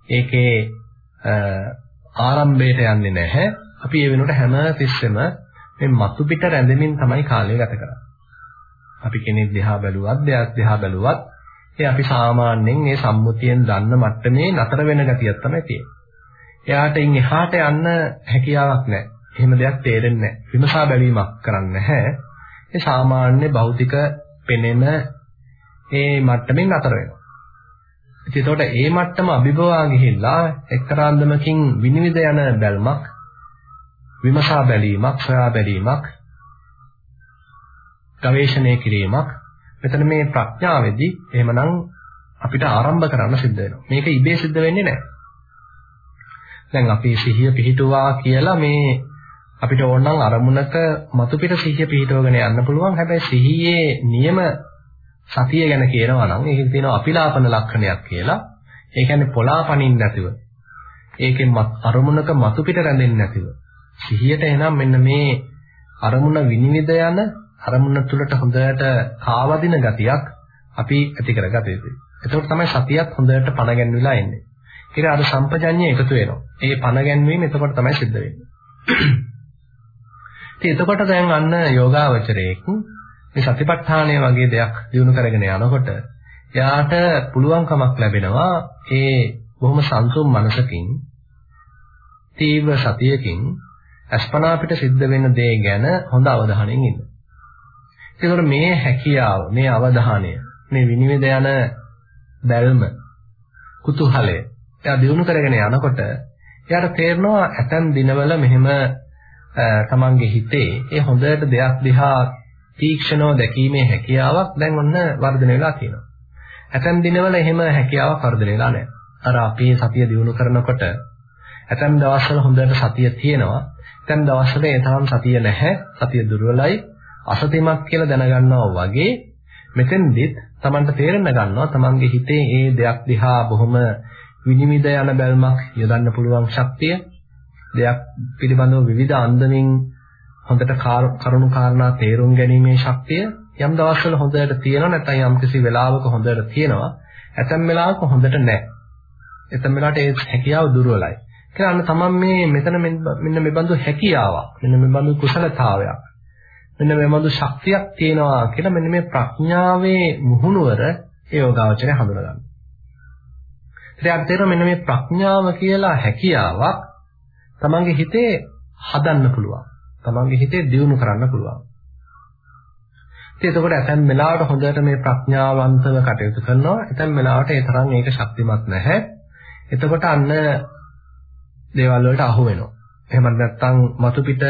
ඒකේ ආරම්භයට යන්නේ නැහැ. අපි ඒ වෙනුවට හැම තිස්සෙම මේ මතු පිට රැඳෙමින් තමයි කාලය ගත කරන්නේ. අපි කෙනෙක් දිහා බැලුවත්, දෙයක් දිහා බැලුවත්, ඒ අපි සාමාන්‍යයෙන් මේ සම්මුතියෙන් දන්න මට්ටමේ නතර වෙන ගතියක් තමයි තියෙන්නේ. එයාට ඉන් එහාට යන්න හැකියාවක් නැහැ. එහෙම දෙයක් තේරෙන්නේ නැහැ. විමසා බැලීමක් කරන්නේ නැහැ. ඒ සාමාන්‍ය භෞතික පෙනෙන ඒ මට්ටමින් නතර වෙනවා. ඉතින් ඒතකොට ඒ මට්ටම අභිභවා ගිහිල්ලා එක්තරා අන්දමකින් විනිවිද යන බැල්මක් විමසා බැලීමක්, සොයා බැලීමක්, ගවේෂණය කිරීමක් මෙතන මේ ප්‍රඥාවේදී එහෙමනම් අපිට ආරම්භ කරන්න සිද්ධ වෙනවා. මේක ඉබේ සිද්ධ වෙන්නේ නැහැ. දැන් අපි සිහිය පිහිටුවා කියලා මේ අපිට ඕනනම් අරමුණක මතු පිට සිහිය පිහිටවගෙන යන්න පුළුවන්. හැබැයි සිහියේ නියම සතිය ගැන කියනවා නම් ඒකේ තියෙනවා අපිලාපන ලක්ෂණයක් කියලා. ඒ කියන්නේ පොලාපනින් නැතිව. ඒකෙන් අරමුණක මතු පිට රැඳෙන්නේ නැතිව. සිහියට එනම් මෙන්න මේ අරමුණ විනිවිද යන අරමුණ තුළට හොඳට කාවදින ගතියක් අපි ඇති කරගත යුතුයි. එතකොට තමයි සතියත් හොඳට පණ ගැන්විලා එන්නේ. ඒක අර සම්පජඤ්ඤය එකතු වෙනවා. ඒ පණ ගැන්වීම එතකොට තමයි සිද්ධ වෙන්නේ. ඉතින් එතකොට දැන් අන්න යෝගාවචරයේක් මේ සතිපට්ඨානය වගේ දෙයක් දිනු කරගෙන යනකොට එයාට පුළුවන්කමක් ලැබෙනවා ඒ බොහොම සංසුම් මනසකින් තීව්‍ර සතියකින් අස්පනා පිට සිද්ධ වෙන දේ ගැන හොඳ අවධානයෙන් ඉන්න. ඒකවල මේ හැකියාව, මේ අවධානය, මේ විනිවිද යන බැල්ම, කුතුහලය එයා දිනු කරගෙන යනකොට එයාට තේරෙනවා ඇතන් දිනවල මෙහෙම තමන්ගේ හිතේ ඒ හොඳට දෙයක් දිහා තීක්ෂණව දැකීමේ හැකියාවක් දැන් ඔන්න වර්ධනය වෙලා තියෙනවා. ඇතන් දිනවල එහෙම හැකියාවක් වර්ධනය වෙලා නැහැ. අර අපි සතිය දිනු කරනකොට ඇතන් දවස්වල හොඳට සතිය තියෙනවා. ඇතන් දවස්වල ඒ තරම් සතිය නැහැ. සතිය දුර්වලයි. අසතිමත් කියලා දැනගන්නවා වගේ මෙතෙන්දිත් Tamanට තේරෙන්න ගන්නවා Tamanගේ හිතේ ඒ දෙයක් දිහා බොහොම විනිවිද යන බැල්මක් යොදන්න පුළුවන් ශක්තිය දෙයක් පිළිබඳව විවිධ අන්දමින් හොඳට කරුණු කාරණා තේරුම් ගැනීමේ ශක්තිය යම් දවස්වල හොඳට තියෙනවා නැත්නම් යම් කිසි වෙලාවක හොඳට තියෙනවා ඇතැම් වෙලාවක හොඳට නැහැ. ඇතැම් වෙලාවට ඒ හැකියාව දුර්වලයි. කියලා අන්න තමන් මේ මෙතන මෙන්න මේ බඳු හැකියාවක් මෙන්න මේ බඳු කුසලතාවයක් මෙන්න මේ බඳු ශක්තියක් තියෙනවා කියලා මෙන්න මේ ප්‍රඥාවේ මුහුණුවර ඒ යෝගාවචරය හඳුනගන්නවා. ඉතින් තේරෙනවා මෙන්න මේ ප්‍රඥාව කියලා හැකියාවක් තමන්ගේ හිතේ හදන්න පුළුවන්. තමන්ගේ හිතේ දියුණු කරන්න පුළුවන්. ඉතින් එතකොට ඇතැම් වෙලාවට හොඳට මේ ප්‍රඥාවන්තව කටයුතු කරනවා. ඇතැම් වෙලාවට ඒ තරම් ඒක ශක්තිමත් නැහැ. එතකොට අන්න දේවල් වලට අහු වෙනවා. එහෙම නැත්නම් මතු පිට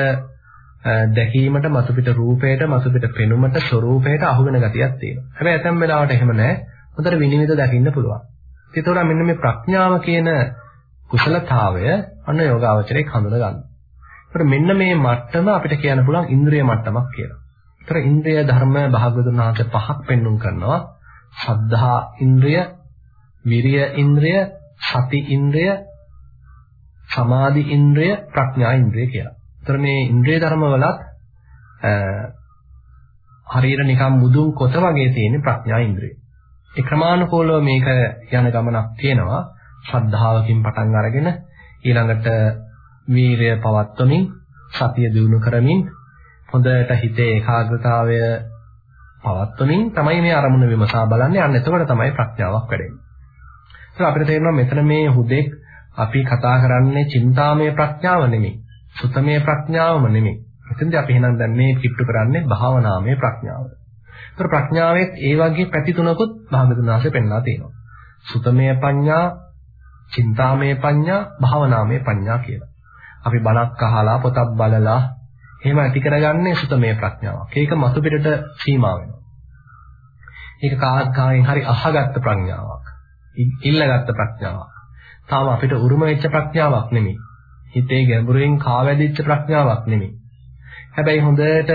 දැකීමට මතු පිට රූපයට මතු පිට පෙනුමට ස්වરૂපයට අහු වෙන ගතියක් තියෙනවා. හැබැයි ඇතැම් වෙලාවට එහෙම නැහැ. හොඳට විනිවිද දකින්න පුළුවන්. ඒතකොට මෙන්න මේ ප්‍රඥාව කියන කුසලතාවය අන්න යෝගාවචරයේ හඳුන ගන්න. ඒතකොට මෙන්න මේ මට්ටම අපිට කියන්න පුළුවන් ඉන්ද්‍රිය මට්ටමක් කියලා. ඒතර ඉන්ද්‍රිය ධර්ම භාගවතුන් වහන්සේ පහක් පෙන්වුම් කරනවා. ශ්‍රද්ධා ඉන්ද්‍රිය, විරිය ඉන්ද්‍රිය, සති ඉන්ද්‍රිය, සමාධි ඉන්ද්‍රිය, ප්‍රඥා ඉන්ද්‍රිය කියලා. ඒතර මේ ඉන්ද්‍රිය ධර්ම වලත් හරියට නිකන් මුදුන් කොට වගේ තියෙන ප්‍රඥා ඉන්ද්‍රිය. ඒ ක්‍රමානුකූලව මේක යන ගමනක් තියෙනවා. ශ්‍රද්ධාවකින් පටන් අරගෙන ඊළඟට වීරය පවත්වමින් සතිය දිනු කරමින් හොඳට හිතේ ඒකාග්‍රතාවය පවත්වමින් තමයි මේ අරමුණ විමසා බලන්නේ. අන්න එතකොට තමයි ප්‍රඥාවක් වැඩෙන්නේ. ඒක අපිට තේරෙනවා මෙතන මේ හුදෙක් අපි කතා කරන්නේ චින්තාමය ප්‍රඥාව නෙමෙයි. සුතමය ප්‍රඥාවම නෙමෙයි. එතෙන්දී අපි එහෙනම් දැන් මේ කිට්ටු කරන්නේ භාවනාමය ප්‍රඥාව. ඒතර ප්‍රඥාවෙත් ඒ වගේ පැති තුනකුත් භාගතුන් වහන්සේ පෙන්වා තියෙනවා. සුතමය පඤ්ඤා, චින්තාමය පඤ්ඤා, භාවනාමය පඤ්ඤා කියලා. අපි බණක් අහලා පොතක් බලලා එහෙම ඇති කරගන්නේ සුතමය ප්‍රඥාවක්. ඒක මතු පිටට සීමා වෙනවා. ඒක කායෙන් හරි අහගත්ත ප්‍රඥාවක්. ඉල්ලගත්ත ප්‍රඥාවක්. තාම අපිට උරුම වෙච්ච ප්‍රඥාවක් නෙමෙයි. හිතේ ගැඹුරින් කාවැදිච්ච ප්‍රඥාවක් නෙමෙයි. හැබැයි හොඳට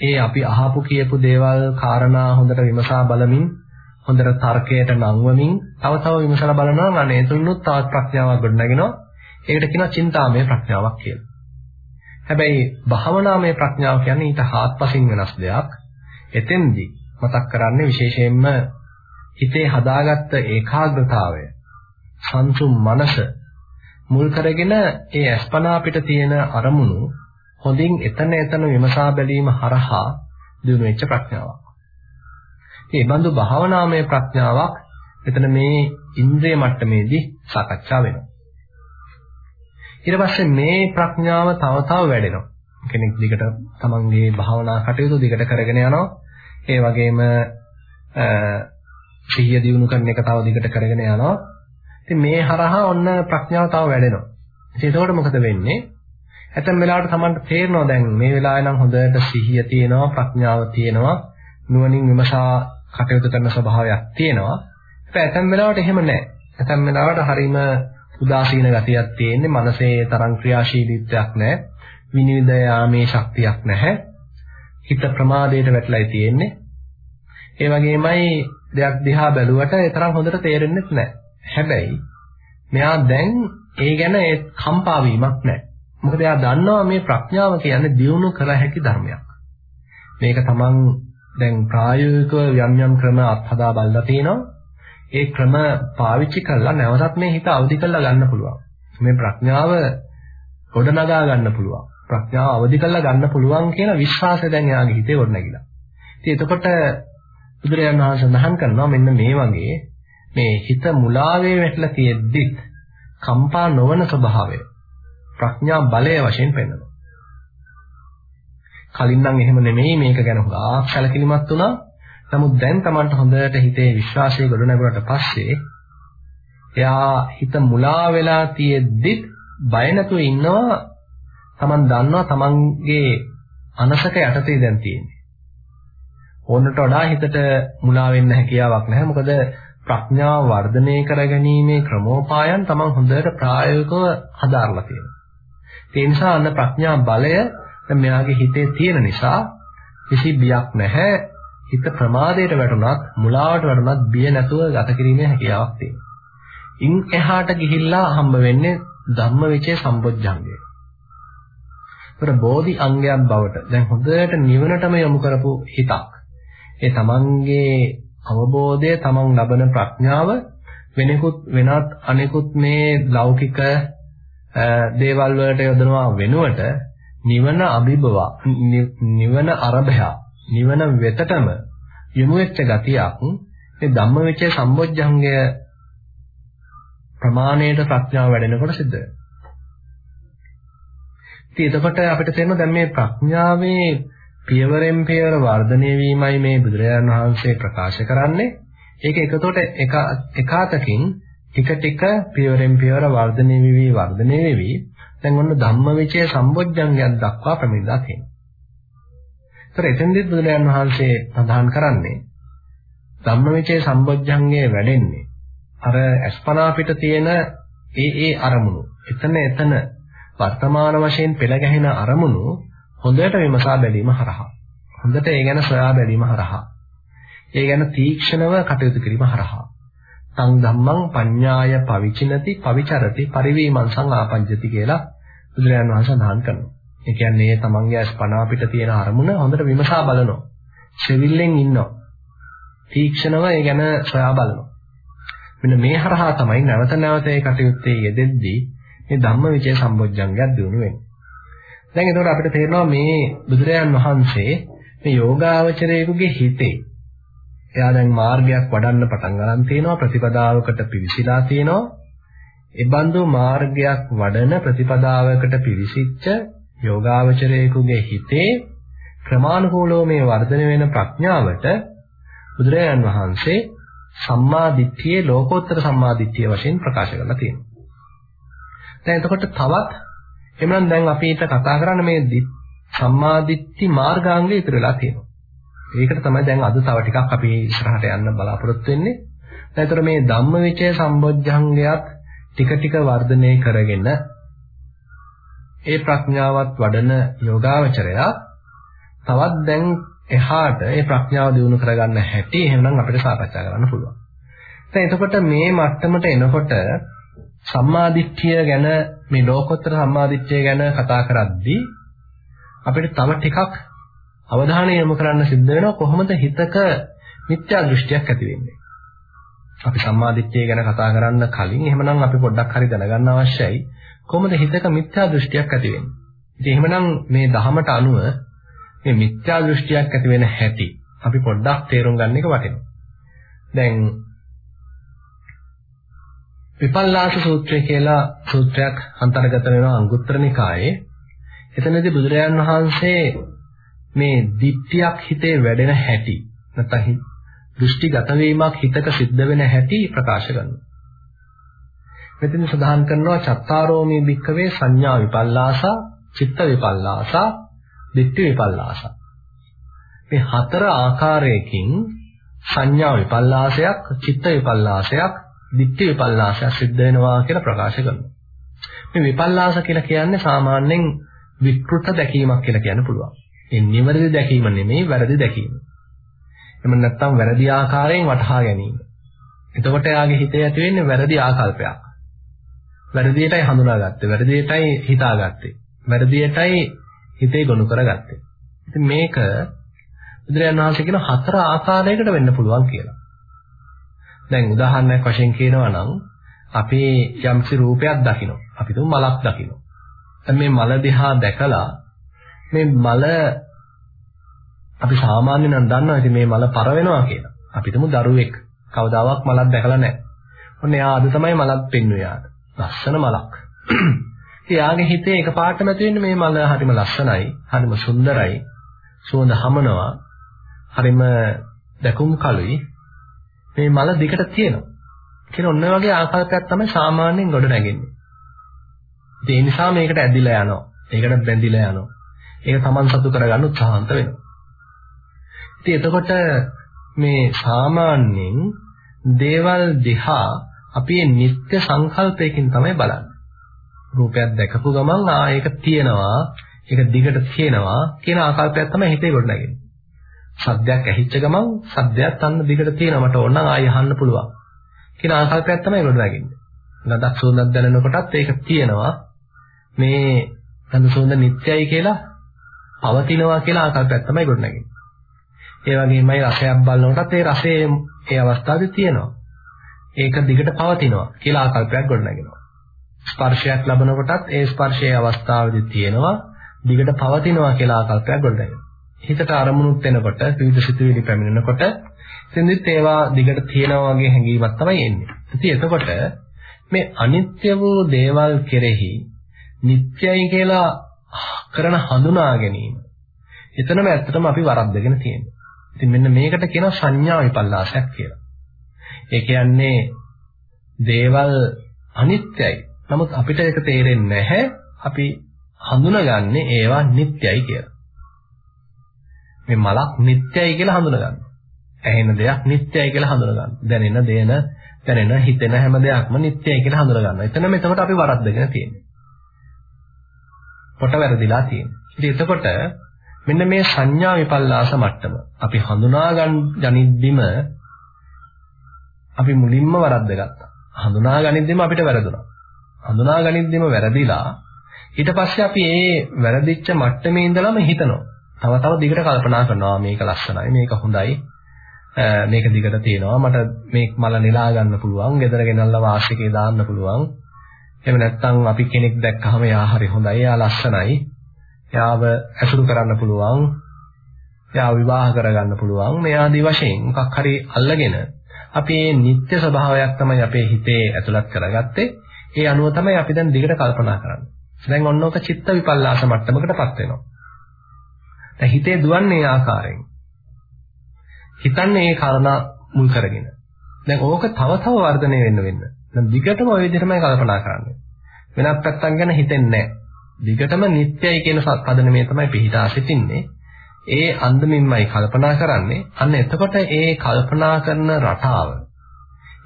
ඒ අපි අහපු කියපු දේවල් කාරණා හොඳට විමසා බලමින් හොඳට තර්කයට නංවමින් තව තව විමසලා බලනවා නම් අනේ තුනුත් තවත් ප්‍රඥාවක් ගොඩනගෙනවා. ඒකට කියනවා චින්තාමය ප්‍රඥාවක් කියලා. හැබැයි භාවනාමය ප්‍රඥාව කියන්නේ ඊට හාත්පසින් වෙනස් දෙයක්. එතෙන්දී මතක් කරන්නේ විශේෂයෙන්ම හිතේ හදාගත්ත ඒකාග්‍රතාවය සංසුම් මනස මුල් කරගෙන ඒ අස්පනා පිට තියෙන අරමුණු හොඳින් එතන එතන විමසා බැලීම හරහා දිනු වෙච්ච ප්‍රඥාවක්. මේ බඳු භාවනාමය ප්‍රඥාවක් එතන මේ ඉන්ද්‍රිය මට්ටමේදී සාකච්ඡා වෙනවා. ඊට පස්සේ මේ ප්‍රඥාව තව තව වැඩෙනවා. කෙනෙක් දිගට තමන්ගේ භාවනා කටයුතු දිගට කරගෙන යනවා. ඒ වගේම සිහිය දියුණු කරන එක තව දිගට කරගෙන යනවා. ඉතින් මේ හරහා ඔන්න ප්‍රඥාව තව වැඩෙනවා. ඉතින් එතකොට මොකද වෙන්නේ? ඇතැම් වෙලාවට Tamanට තේරෙනවා දැන් මේ වෙලාවේ නම් හොඳට සිහිය තියෙනවා ප්‍රඥාව තියෙනවා නුවණින් විමසා කටයුතු කරන ස්වභාවයක් තියෙනවා. හැබැයි ඇතැම් වෙලාවට එහෙම නැහැ. ඇතැම් වෙලාවට හරීම උදාසීන ගතියක් තියෙන්නේ මනසේ තරම් ක්‍රියාශීලීත්වයක් නැහැ. විනිවිද යාමේ ශක්තියක් නැහැ. හිත ප්‍රමාදයට වැටලායි තියෙන්නේ. ඒ වගේමයි දෙයක් දිහා බැලුවට ඒ තරම් හොඳට තේරෙන්නේ නැහැ. හැබැයි මෙයා දැන් ඒ ගැන ඒ කම්පා වීමක් නැහැ. මොකද එයා දන්නවා මේ ප්‍රඥාව කියන්නේ දියුණු කර හැකි ධර්මයක්. මේක තමන් දැන් ප්‍රායෝගිකව යම් යම් ක්‍රම අත්හදා බලලා තිනවා. ඒ ක්‍රම පාවිච්චි කරලා නැවතත් මේ හිත අවදි කරලා ගන්න පුළුවන්. මේ ප්‍රඥාව ගොඩනගා ගන්න පුළුවන්. ප්‍රඥාව අවදි කරලා ගන්න පුළුවන් කියන විශ්වාසය දැන් එයාගේ හිතේ ගොඩනැගිලා. ඉතින් එතකොට බුදුරජාණන් වහන්සේ සඳහන් කරනවා මෙන්න මේ වගේ මේ හිත මුලාවේ වැටලා තියෙද්දිත් කම්පා නොවන ස්වභාවය ප්‍රඥා බලය වශයෙන් පෙන්වනවා. කලින් නම් එහෙම නෙමෙයි මේක ගැන හොඟා සැලකිලිමත් වුණා. නමුත් දැන් Tamanට හොඳට හිතේ විශ්වාසය ගොඩනගුණාට පස්සේ එයා හිත මුලා වෙලා තියෙද්දිත් බය නැතුව ඉන්නවා Taman දන්නවා Tamanගේ අනසක යටතේ දැන් තියෙන්නේ. ඕනට වඩා හිතට මුලා වෙන්න හැකියාවක් නැහැ. මොකද ප්‍රඥාව වර්ධනය කරගැනීමේ ක්‍රමෝපායන් Taman හොඳට ප්‍රායෝගිකව හදාarලා තියෙනවා. ඒ නිසා අන්න ප්‍රඥා බලය මෙයාගේ හිතේ තියෙන නිසා කිසි බියක් නැහැ. හිත ප්‍රමාදයට වැටුණත්, මුලාවට වැටුණත් බිය නැතුව ගත කිරීමේ හැකියාවක් තියෙනවා. ඉන් එහාට ගිහිල්ලා හම්බ වෙන්නේ ධම්මවිචේ සම්බොජ්ජංගය. ඒතර බෝධි අංගයක් බවට දැන් හොඳට නිවනටම යොමු කරපු හිතක්. ඒ තමන්ගේ අවබෝධය තමන් ලබන ප්‍රඥාව වෙනෙකුත් වෙනත් අනෙකුත් මේ ලෞකික දේවල් වලට යොදනවා වෙනුවට නිවන අභිබව නිවන අරබය නිවන වෙතටම යොමු වෙච්ච ගතියක් මේ ධම්මවිචේ සම්බොජ්ජංගය ප්‍රමාණයට ප්‍රඥාව වැඩෙනකොට සිද්ධ වෙනවා. ඉතින් එතකොට අපිට තේරෙනවා දැන් මේ ප්‍රඥාවේ පියවරෙන් පියවර වර්ධනය වීමයි මේ බුදුරජාණන් වහන්සේ ප්‍රකාශ කරන්නේ. ඒක එකතොට එක එකාතකින් ටික ටික පියවරෙන් පියවර වර්ධනය වෙවි වර්ධනය වෙවි දැන් ඔන්න ධම්මවිචය සම්බොජ්ජංගයක් දක්වා ප්‍රමිදා තියෙනවා. ඒතර එතෙන්දිත් බුදුරජාණන් වහන්සේ සඳහන් කරන්නේ ධම්මවිචය සම්බොජ්ජංගයේ වැඩෙන්නේ අර අස්පනා පිට තියෙන ඒ ඒ අරමුණු. එතන එතන වර්තමාන වශයෙන් පෙළ ගැහෙන අරමුණු හොඳට විමසා බැලීම හරහා. හොඳට ඒ ගැන සොයා බැලීම හරහා. ඒ ගැන තීක්ෂණව කටයුතු කිරීම හරහා. තං ධම්මං පඤ්ඤාය පවිචිනති පවිචරති පරිවීමංසං ආපංජති කියලා බුදුරජාණන් වහන්සේ සඳහන් කරනවා. ඒ කියන්නේ තමන්ගේ අස්පනා පිට තියෙන අරමුණ හොඳට විමසා බලනවා. ශෙවිල්ලෙන් ඉන්නවා. තීක්ෂණව ඒ ගැන සොයා බලනවා. මෙන්න මේ හරහා තමයි නැවත නැවත ඒ කටයුත්තේ යෙදෙද්දී මේ ධම්මවිචය සම්බොජ්ජංගයක් දිනු වෙන්නේ. දැන් එතකොට අපිට තේරෙනවා මේ බුදුරජාන් වහන්සේ මේ යෝගාවචරයේගේ හිතේ එයා දැන් මාර්ගයක් වඩන්න පටන් ගන්න තියෙනවා ප්‍රතිපදාවකට පිවිසිලා තියෙනවා. ඒ බඳු මාර්ගයක් වඩන ප්‍රතිපදාවකට පිවිසිච්ච යෝගාවචරයෙකුගේ හිතේ ක්‍රමානුකූලව මේ වර්ධනය වෙන ප්‍රඥාවට බුදුරජාන් වහන්සේ සම්මා දිට්ඨියේ ලෝකෝත්තර සම්මා දිට්ඨිය වශයෙන් ප්‍රකාශ කරලා තියෙනවා. දැන් එතකොට තවත් එමනම් දැන් අපිට කතා කරන්න මේ සම්මා දිට්ඨි මාර්ගාංගය ඉතිරලා තියෙනවා. ඒකට තමයි දැන් අද තව ටිකක් අපි ඉස්සරහට යන්න බලාපොරොත්තු වෙන්නේ. දැන් ඒතර මේ ධම්මවිචය සම්බොජ්ජංගයත් ටික ටික වර්ධනය කරගෙන ඒ ප්‍රඥාවත් වඩන යෝගාවචරයා තවත් දැන් එහාට ඒ ප්‍රඥාව දියුණු කරගන්න හැටි එහෙනම් අපිට සාකච්ඡා කරන්න පුළුවන්. දැන් එතකොට මේ මට්ටමට එනකොට සම්මාදිට්ඨිය ගැන මේ ලෝකෝත්තර සම්මාදිට්ඨිය ගැන කතා කරද්දී අපිට තව ටිකක් අවධානය යොමු කරන්න සිද්ධ වෙනවා කොහොමද හිතක මිත්‍යා දෘෂ්ටියක් ඇති වෙන්නේ. අපි සම්මාදිට්ඨිය ගැන කතා කරන්න කලින් එහෙමනම් අපි පොඩ්ඩක් හරි දැනගන්න අවශ්‍යයි කොහොමද හිතක මිත්‍යා දෘෂ්ටියක් ඇති වෙන්නේ. ඉතින් එහෙමනම් මේ දහමට අනුව මේ මිත්‍යා දෘෂ්ටියක් ඇති වෙන හැටි අපි පොඩ්ඩක් තේරුම් ගන්න එක වටිනවා. දැන් විපල්ලාස සූත්‍රය කියලා සූත්‍රයක් අන්තර්ගත වෙනවා අංගුත්තර නිකායේ. එතනදී බුදුරජාන් වහන්සේ මේ දිට්ඨියක් හිතේ වැඩෙන හැටි නැත්නම් දෘෂ්ටිගත වීමක් හිතක සිද්ධ වෙන හැටි ප්‍රකාශ කරනවා. මෙතන සඳහන් කරනවා චත්තාරෝමී භික්කවේ සංඥා විපල්ලාසා, චිත්ත විපල්ලාසා, දිට්ඨි විපල්ලාසා. මේ හතර ආකාරයකින් සංඥා විපල්ලාසයක්, චිත්ත විපල්ලාසයක්, දිට්ඨි විපල්ලාසයක් සිද්ධ වෙනවා කියලා ප්‍රකාශ කරනවා. මේ විපල්ලාස කියලා කියන්නේ සාමාන්‍යයෙන් විකෘත දැකීමක් කියලා කියන්න පුළුවන්. ඒ නිවැරදි දැකීම නෙමෙයි වැරදි දැකීම. එහෙම නැත්නම් වැරදි ආකාරයෙන් වටහා ගැනීම. එතකොට එයාගේ හිතේ ඇති වෙන්නේ වැරදි ආකල්පයක්. වැරදියටයි හඳුනාගත්තේ, වැරදියටයි හිතාගත්තේ. වැරදියටයි හිතේ ගොනු කරගත්තේ. ඉතින් මේක බුදුරජාණන් වහන්සේ කියන හතර ආකාරයකට වෙන්න පුළුවන් කියලා. දැන් උදාහරණයක් වශයෙන් කියනවා නම් අපි යම්කිසි රූපයක් දකිනවා. අපි තුමු මලක් දකිනවා. දැන් මේ මල දිහා දැකලා මේ මල අපි සාමාන්‍යයෙන් නම් දන්නවා ඉතින් මේ මල පර වෙනවා කියලා. අපි තුමු දරුවෙක් කවදාවත් මලක් දැකලා නැහැ. ඔන්න එයා අද තමයි මලක් පෙන්වුවේ යාට. ලස්සන මලක්. එයාගේ හිතේ එකපාරටම ඇති වෙන්නේ මේ මල හරිම ලස්සනයි, හරිම සුන්දරයි, සුවඳ හමනවා, හරිම දැකුම් කලුයි. මේ මල දිගට තියෙනවා. කියන ඔන්න වගේ ආකල්පයක් තමයි සාමාන්‍යයෙන් ගොඩ නැගෙන්නේ. ඒ නිසා මේකට ඇදිලා යනවා. ඒකට බැඳිලා යනවා. ඒක Taman සතු කරගන්න උත්සාහන්ත වෙනවා. ඉතින් එතකොට මේ සාමාන්‍යයෙන් දේවල් දිහා අපි නිත්‍ය සංකල්පයකින් තමයි බලන්නේ. රූපයක් දැකපු ගමන් ආ ඒක තියෙනවා, ඒක දිගට තියෙනවා කියන ආකල්පයක් තමයි හිතේ ගොඩනගන්නේ. සද්දයක් ඇහිච්ච ගමන් සද්දයක් අන්න දිගට තියෙනවා මට ඕන නම් ආයෙ අහන්න පුළුවන්. කියන ආකල්පයක් තමයි ගොඩනගන්නේ. නදක් සුවඳක් දැනෙනකොටත් ඒක තියෙනවා. මේ ගඳ සුවඳ නිත්‍යයි කියලා පවතිනවා කියලා ආකල්පයක් තමයි ගොඩනගන්නේ. ඒ වගේමයි රසයක් බලනකොටත් ඒ රසයේ ඒ අවස්ථාවේ තියෙනවා. ඒක දිගට පවතිනවා කියලා ආකල්පයක් ගොඩනගෙනවා. ස්පර්ශයක් ලැබනකොටත් ඒ ස්පර්ශයේ අවස්ථාවේදී තියෙනවා දිගට පවතිනවා කියලා ආකල්පයක් ගොඩනගෙනවා. හිතට අරමුණුත් එනකොට විවිධ සිතුවිලි පැමිණෙනකොට සින්දිත් ඒවා දිගට තියෙනවා වගේ හැඟීමක් තමයි එන්නේ. ඉතින් එතකොට මේ අනිත්‍ය වූ දේවල් කෙරෙහි නිට්ටයයි කියලා කරන හඳුනා ගැනීම. එතනම ඇත්තටම අපි වරද්දගෙන තියෙනවා. ඉතින් මෙන්න මේකට කියනවා සංඥා විපල්ලාසයක් කියලා. ඒ කියන්නේ දේවල් අනිත්‍යයි. නමුත් අපිට ඒක තේරෙන්නේ නැහැ. අපි හඳුනගන්නේ ඒවා නිට්ටයයි කියලා. මේ මලක් නිට්ටයයි කියලා හඳුනගන්නවා. ඇහෙන දෙයක් නිට්ටයයි කියලා හඳුනගන්නවා. දැනෙන දේන දැනෙන හිතෙන හැම දෙයක්ම නිට්ටයයි කියලා හඳුනගන්නවා. එතනම එතකොට අපි වරද්දගෙන තියෙන්නේ. කොට වැරදිලා තියෙන්නේ. ඉතින් එතකොට මෙන්න මේ සංඥා විපල්ලාස මට්ටම අපි හඳුනා ගනිද්දිම අපි මුලින්ම වරද්දගත්තා. හඳුනා ගනිද්දිම අපිට වැරදුනා. හඳුනා ගනිද්දිම වැරදිලා ඊට පස්සේ අපි ඒ වැරදිච්ච මට්ටමේ ඉඳලම හිතනවා. තව තව දිගට කල්පනා කරනවා මේක ලස්සනයි මේක හොඳයි මේක දිගට තියෙනවා මට මේ මල නෙලා ගන්න පුළුවන් ගෙදර ගෙනල්ලා වාසිකේ දාන්න පුළුවන් එහෙම නැත්නම් අපි කෙනෙක් දැක්කහම යා හරි හොඳයි යා ලස්සනයි එයාව ඇසුරු කරන්න පුළුවන්. එයාව විවාහ කරගන්න පුළුවන්. මේ ආදී වශයෙන් මොකක් හරි අල්ලගෙන අපි මේ නිත්‍ය ස්වභාවයක් තමයි අපේ හිතේ ඇතුළත් කරගත්තේ. ඒ අනුව තමයි අපි දැන් දිගට කල්පනා කරන්නේ. දැන් ඔන්න ඔක චිත්ත විපල්ලාස මට්ටමකටපත් වෙනවා. දැන් හිතේ දුවන්නේ ආකාරයෙන්. හිතන්නේ ඒ කාරණා මුල් කරගෙන. දැන් ඕක තව තව වර්ධනය වෙන්න වෙන්න. දැන් දිගටම ওই විදිහටමයි කල්පනා කරන්නේ. වෙනත් පැත්තක් ගැන හිතෙන්නේ නැහැ. දිගටම නිට්ටයයි කියන පදනමේ තමයි පිහිටා සිටින්නේ. ඒ අන්දමින්මයි කල්පනා කරන්නේ. අන්න එතකොට ඒ කල්පනා කරන රටාව,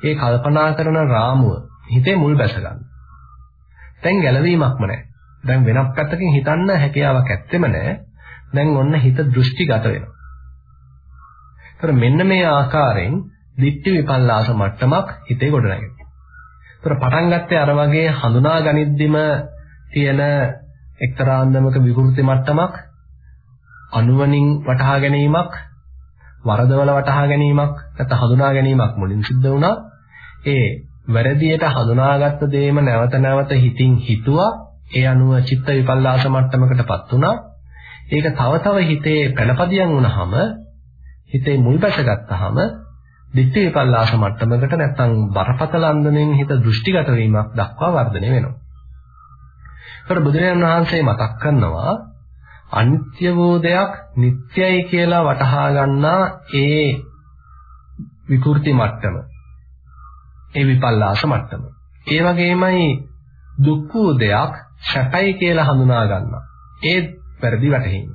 ඒ කල්පනා කරන රාමුව හිතේ මුල් බැස ගන්න. දැන් ගැළවීමක්ම නැහැ. දැන් වෙනත් පැත්තකින් හිතන්න හැකියාවක් ඇත්තෙම නැහැ. දැන් ඔන්න හිත දෘෂ්ටිගත වෙනවා. ඒතර මෙන්න මේ ආකාරයෙන් දිට්ඨි විපල්ලාස මට්ටමක් හිතේ ගොඩනැගෙනවා. ඒතර පටන් ගත්තේ අර වගේ හඳුනා ගනිද්දිම තියෙන එක්තරා අන්දමක විකෘති මට්ටමක් අනුවණින් වටහා ගැනීමක් වරදවල වටහා ගැනීමක් නැත්නම් හඳුනා ගැනීමක් මුලින් සිද්ධ වුණා. ඒ වැරදියට හඳුනාගත්ත දේම නැවත නැවත හිතින් හිතුවා. ඒ අනුව චිත්ත විපල්ලාස මට්ටමකටපත් වුණා. ඒක තව තව හිතේ පළපදියම් වුණාම හිතේ මුල් බැසගත්තාම දිට්ඨි විපල්ලාස මට්ටමකට නැත්නම් බරපතල අන්දමෙන් හිත දෘෂ්ටිගත වීමක් දක්වා වර්ධනය වෙනවා ඒකට බුදුරජාණන් වහන්සේ මතක් කරනවා අනිත්‍ය වූ දෙයක් නිට්ටයයි කියලා වටහා ගන්නා ඒ විකෘති මට්ටම. ඒ විපල්ලාස මට්ටම. ඒ වගේමයි දුක් වූ දෙයක් සැපයි කියලා හඳුනා ගන්නවා. ඒ වැරදි වැටහීම.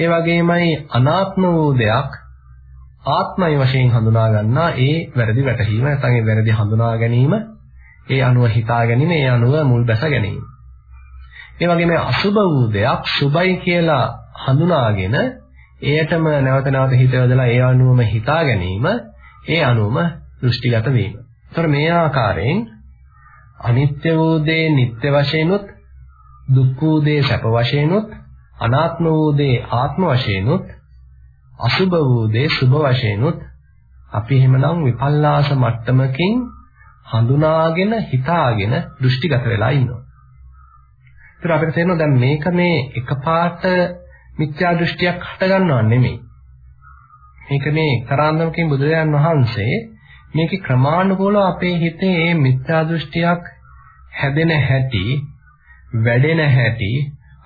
ඒ වගේමයි අනාත්ම වූ දෙයක් ආත්මය වශයෙන් හඳුනා ගන්නා ඒ වැරදි වැටහීම නැත්නම් ඒ වැරදි හඳුනා ගැනීම ඒ අනුව හිතා ගැනීම ඒ අනුව මුල් බැස ගැනීම. ඒ වගේම අසුබ වූ දෙයක් සුබයි කියලා හඳුනාගෙන එයටම නැවත නැවත හිත යොදලා ඒ අනුවම හිතා ගැනීම ඒ අනුවම දෘෂ්ටිගත වීම. ඒතර මේ ආකාරයෙන් අනිත්‍ය වූ දේ නිට්ටය වශයෙන්ුත් දුක් වූ දේ සැප වශයෙන්ුත් අනාත්ම වූ දේ ආත්ම වශයෙන්ුත් අසුබ වූ දේ සුබ වශයෙන්ුත් අපි එහෙමනම් විපල්ලාස මට්ටමකින් හඳුනාගෙන හිතාගෙන දෘෂ්ටිගත වෙලා ඉන්නවා. ඒතර අපිට තේරෙනවා දැන් මේක මේ එකපාරට මිත්‍යා දෘෂ්ටියක් හටගන්නව නෙමෙයි. මේක මේ කරාන්දමකින් බුදුරජාන් වහන්සේ මේකේ ක්‍රමානුකූලව අපේ හිතේ මේ මිත්‍යා දෘෂ්ටියක් හැදෙන හැටි, වැඩෙන හැටි,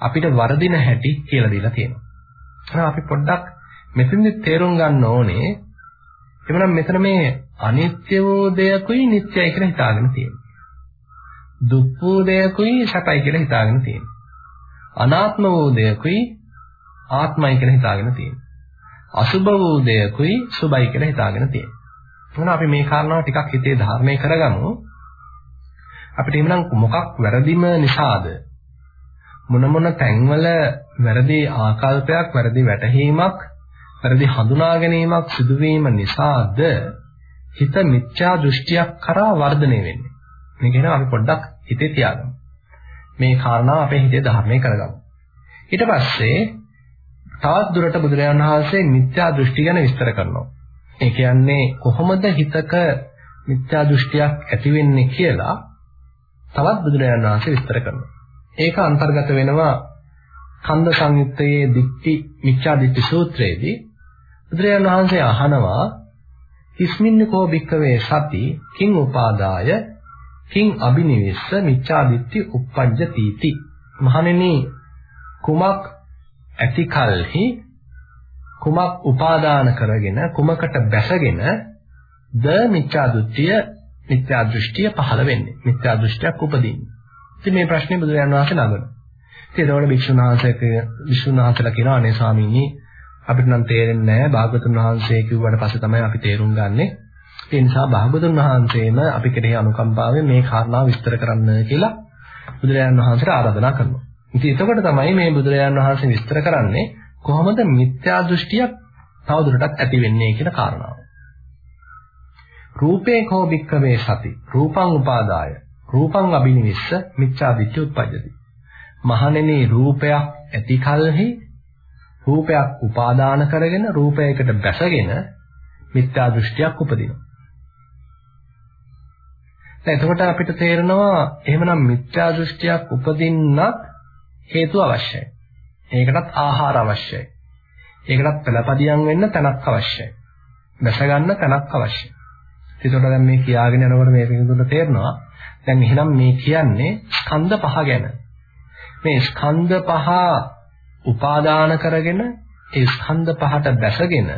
අපිට වර්ධින හැටි කියලා දීලා තියෙනවා. එහෙනම් අපි පොඩ්ඩක් මෙතනදි තේරුම් ගන්න ඕනේ එමනම් මෙතන මේ අනිත්‍ය වූ දෙයකුයි නිට්ටයයි කියලා හිතාගෙන තියෙනවා. දුක් වූ දෙයකුයි සැපයි කියලා හිතාගෙන තියෙනවා. අනාත්ම වූ දෙයකුයි ආත්මයි කියලා හිතාගෙන තියෙනවා. අසුභ වූ දෙයකුයි සුභයි කියලා හිතාගෙන තියෙනවා. එහෙනම් අපි මේ කාරණාව ටිකක් හිතේ ධාරණය කරගමු. අපිට එhmenan මොකක් වැරදිම නිසාද මොන මොන තැන්වල වැරදි ආකල්පයක් වැරදි වැටහීමක් වැරදි හඳුනා ගැනීමක් සිදුවීම නිසාද හිත මිත්‍යා දෘෂ්ටියක් කරා වර්ධනය වෙන්නේ. මේක එනවා අපි පොඩ්ඩක් හිතේ තියාගමු. මේ කාරණාව අපේ හිතේ ධාරණය කරගමු. ඊට පස්සේ තවත් දුරට බුදුරජාණන් වහන්සේ මිත්‍යා දෘෂ්ටි ගැන විස්තර කරනවා. ඒ කියන්නේ කොහොමද හිතක මිත්‍යා දෘෂ්ටියක් ඇති වෙන්නේ කියලා තවත් බුදුරජාණන් වහන්සේ විස්තර කරනවා. ඒක අන්තර්ගත වෙනවා කන්ද සංයුත්තයේ දික්ටි මිච්ඡා දිට්ඨි සූත්‍රයේදී බුදුරජාණන් වහන්සේ අහනවා ඉස්මින්න කෝ භික්කවේ සති කිං උපාදාය කිං අබිනිවෙස්ස මිච්ඡා දිට්ඨි uppajjati මහණෙනි කුමක් ඇති කල්හි කුමක් උපාදාන කරගෙන කුමකට බැසගෙන ද මිත්‍යා දෘෂ්ටිය මිත්‍යා දෘෂ්ටිය පහළ වෙන්නේ? මිත්‍යා දෘෂ්ටියක් උපදින්නේ? ඉතින් මේ ප්‍රශ්නේ බුදුරජාණන් වහන්සේ නගනවා. ඉතින් ඒතකොට භික්ෂුන් වහන්සේක විසුණු වහන්සේලා කියනවා අනේ ස්වාමීනි අපිට නම් තේරෙන්නේ නැහැ භාගතුන් වහන්සේ කිව්වට පස්සේ තමයි අපි තේරුම් ගන්නෙ. ඒ නිසා භාගතුන් වහන්සේම අපි කෙරෙහි අනුකම්පාවෙන් මේ කාරණාව විස්තර කරන්න කියලා බුදුරජාණන් වහන්සේට ආරාධනා කරනවා. ඉතින් එතකොට තමයි මේ බුදුරජාණන් වහන්සේ විස්තර කරන්නේ කොහොමද මිත්‍යා දෘෂ්ටියක් තවදුරටත් ඇති වෙන්නේ කියන කාරණාව. රූපේ කෝ භික්කවේ සති රූපං උපාදාය රූපං අබිනිවිස්ස මිච්ඡා දිට්ඨි උප්පජ්ජති. මහණෙනි රූපයක් ඇති කලෙහි රූපයක් උපාදාන කරගෙන රූපයකට බැසගෙන මිත්‍යා දෘෂ්ටියක් උපදිනවා. දැන් එතකොට අපිට තේරෙනවා එහෙමනම් මිත්‍යා දෘෂ්ටියක් උපදින්නත් හේතු අවශ්‍යයි. ඒකටත් ආහාර අවශ්‍යයි. ඒකටත් පළපදියම් වෙන්න තැනක් අවශ්‍යයි. දැස ගන්න තැනක් අවශ්‍යයි. ඒකට දැන් මේ කියාගෙන යනකොට මේ පිටුදුට තේරෙනවා දැන් එහෙනම් මේ කියන්නේ ස්කන්ධ පහ ගැන. මේ ස්කන්ධ පහ උපාදාන කරගෙන ඒ ස්කන්ධ පහට බැසගෙන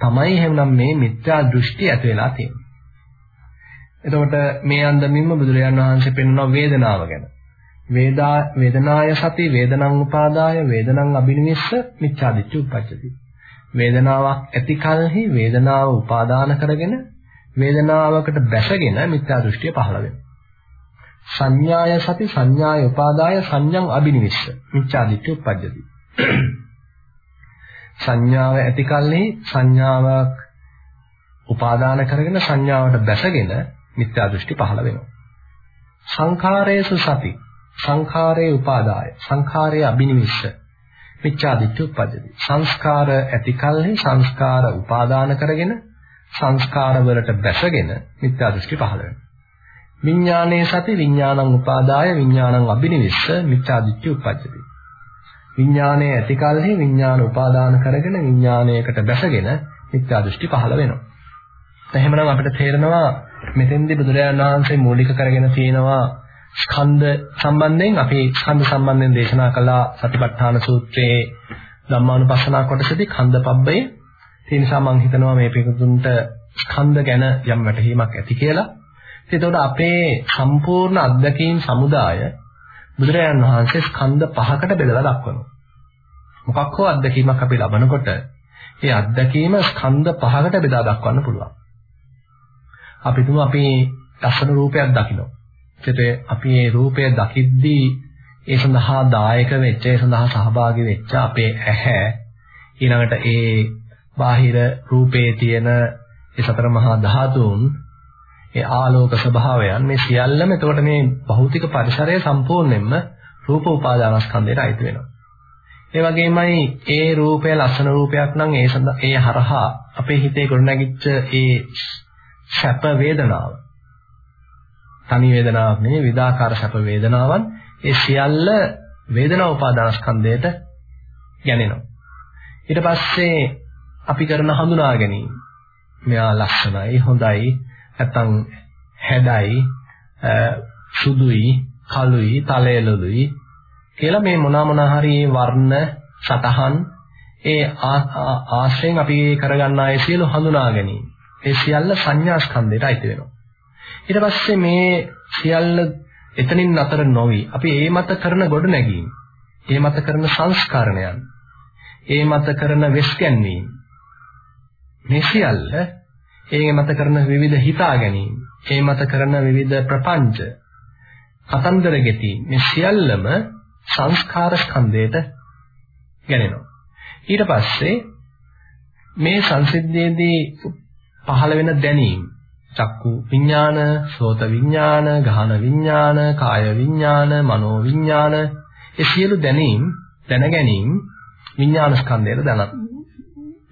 තමයි එහෙනම් මේ මිත්‍යා දෘෂ්ටි ඇති වෙලා තියෙන්නේ. එතකොට මේ අන්දමින්ම බුදුරජාණන් වහන්සේ පෙන්වන වේදනාව ගැන. වේදා වේදනාය සති වේදනං උපාදාය වේදනං අබිනිවෙස්ස මිච්ඡා දිට්ඨි උප්පච්චති. වේදනාවක් ඇති කලෙහි වේදනාව උපාදාන කරගෙන වේදනාවකට බැසගෙන මිත්‍යා දෘෂ්ටිය පහළ වෙනවා. සංඥාය සති සංඥාය උපාදාය සංඥං අබිනිවිස්ස. මිච්ඡාදිට්ඨි උප්පජ්ජති. සංඥාව ඇති කල්හි සංඥාවක් උපාදාන කරගෙන සංඥාවට බැසගෙන මිත්‍යා දෘෂ්ටි පහළ වෙනවා. සංඛාරේසු සති සංඛාරේ උපාදාය සංඛාරයේ අබිනිවිස්ස මිච්ඡාදිට්ඨි උප්පජ්ජති. සංස්කාර ඇති කල්හි සංස්කාර උපාදාන කරගෙන සංස්කාර වලට බැසගෙන මිත්‍යා දෘෂ්ටි පහළ වෙනවා. විඥානයේ සති විඥානං උපාදාය විඥානං අබිනිවිස්ස මිත්‍යාදිත්‍ය උප්පජ්ජති. විඥානයේ ඇති කලෙහි විඥාන උපාදාන කරගෙන විඥානයකට බැසගෙන මිත්‍යා දෘෂ්ටි පහළ වෙනවා. එහෙමනම් අපිට තේරෙනවා මෙතෙන්දී බුදුරජාණන් වහන්සේ මූලික කරගෙන තියෙනවා ස්කන්ධ සම්බන්ධයෙන් අපි ස්කන්ධ සම්බන්ධයෙන් දේශනා කළා සතිපට්ඨාන සූත්‍රයේ ධම්මානුපස්සනා කොටසදී ඛණ්ඩ පබ්බේ. ඒ නිසා මම හිතනවා මේ පිටුතුන්ට ස්කන්ධ ගැන යම් වැටහීමක් ඇති කියලා. එතකොට අපේ සම්පූර්ණ අත්දැකීම් සමුදාය බුදුරජාණන් වහන්සේ ස්කන්ධ පහකට බෙදලා දක්වනවා. මොකක් හෝ අත්දැකීමක් අපි ලබනකොට ඒ අත්දැකීම ස්කන්ධ පහකට බෙදා දක්වන්න පුළුවන්. අපි තුමු අපි ලස්සන රූපයක් දකිනවා. ඒකේ අපි මේ රූපය දකිද්දී ඒ සඳහා දායක වෙච්ච ඒ සඳහා සහභාගී වෙච්ච අපේ ඇහැ ඊළඟට ඒ බාහිර රූපේ තියෙන ඒ සතර මහා ධාතුන් ඒ ආලෝක ස්වභාවයන් මේ සියල්ලම එතකොට මේ භෞතික පරිසරය සම්පූර්ණයෙන්ම රූප උපාදානස්කන්ධයට අයිති වෙනවා. ඒ වගේමයි ඒ රූපය ලස්සන රූපයක් නම් ඒ ඒ හරහා අපේ හිතේ ගොඩනැගිච්ච ඒ සැප වේදනාව. තනි වේදනාවක් නෙවෙයි විදාකාර සැප වේදනාවන් ඒ සියල්ල වේදනා උපාදානස්කන්ධයට ගැනෙනවා. ඊට පස්සේ අපි කරන හඳුනා ගැනීම. මෙයා ලස්සනයි හොඳයි නැත්නම් හැඩයි සුදුයි කළුයි තලයලුයි කියලා මේ මොනවා මොනවා හරි වර්ණ සතහන් ඒ ආශ්‍රයෙන් අපි කරගන්නා ඒ සියලු හඳුනා ගැනීම. ඒ සියල්ල සංඥා ස්කන්ධයට අයිති වෙනවා. ඊට පස්සේ මේ සියල්ල එතනින් නතර නොවි අපි ඒ මත කරන ගොඩ නැගීම ඒ මත කරන සංස්කරණයන් ඒ මත කරන වෙස්කැන්වීම මේ සියල්ල ඒ මත කරන විවිධ හිතා ගැනීම ඒ මත කරන විවිධ ප්‍රපංච කතන්දර ගෙතීම් මේ සියල්ලම සංස්කාර ස්කන්ධයට ගැනෙනවා. ඊට පස්සේ මේ සංසිද්ධියේදී පහළ වෙන දැනීම් චක්කු විඥාන, සෝත විඥාන, ගහන විඥාන, කාය විඥාන, මනෝ විඥාන ඒ සියලු දැනීම් දැන ගැනීම විඥාන ස්කන්ධයට දැන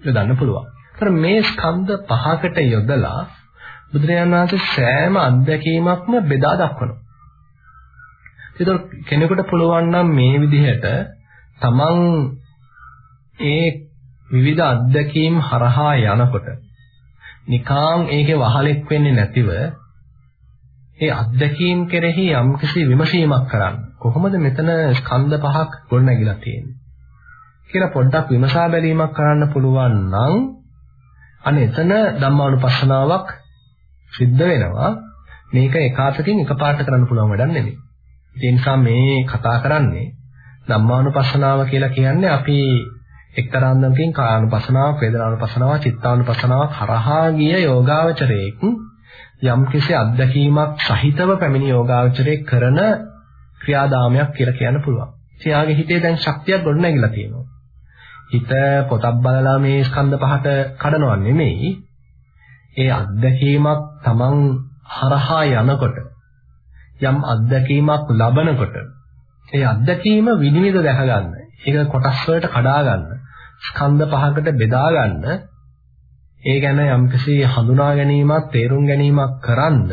යොදන්න පුළුවන්. ඒතර මේ ස්කන්ධ පහකට යොදලා බුදුරජාණන් වහන්සේ සෑම අත්දැකීමක්ම බෙදා දක්වනවා. ඒතර කෙනෙකුට පුළුවන් නම් මේ විදිහට තමන් ඒ විවිධ අත්දැකීම් හරහා යනකොට නිකාම් ඒකේ වහලෙක් වෙන්නේ නැතිව ඒ අත්දැකීම් කෙරෙහි යම්කිසි විමසීමක් කරන්න. කොහොමද මෙතන ස්කන්ධ පහක් ගොඩනැගිලා තියෙන්නේ? කියලා පොඩ්ඩක් විමසා බැලීමක් කරන්න පුළුවන් නම් අනේ එතන ධම්මානුපස්සනාවක් සිද්ධ වෙනවා. මේක එකාතකින් එකපාරට කරන්න පුළුවන් වැඩක් නෙමෙයි. ඒ නිසා මේ කතා කරන්නේ ධම්මානුපස්සනාව කියලා කියන්නේ අපි එක්තරාන්දමකින් කායानुපස්සනාව, වේදනානුපස්සනාව, චිත්තානුපස්සනාව කරහා ගිය යෝගාවචරයේක් යම්කිසි අත්දැකීමක් සහිතව පැමිණි යෝගාවචරයේ කරන ක්‍රියාදාමයක් කියලා කියන්න පුළුවන්. එයාගේ හිතේ දැන් ශක්තියක් ගොඩනැගිලා තියෙනවා. හිත පොතක් බලලා මේ ස්කන්ධ පහට කඩනව නෙමෙයි. ඒ අත්දැකීමක් Taman හරහා යනකොට යම් අත්දැකීමක් ලබනකොට ඒ අත්දැකීම විනිවිද දැක ගන්න. ඒක කොටස් වලට කඩා ගන්න. ස්කන්ධ පහකට බෙදා ගන්න. ඒ ගැන යම්කිසි හඳුනා ගැනීමක්, තේරුම් ගැනීමක් කරන්න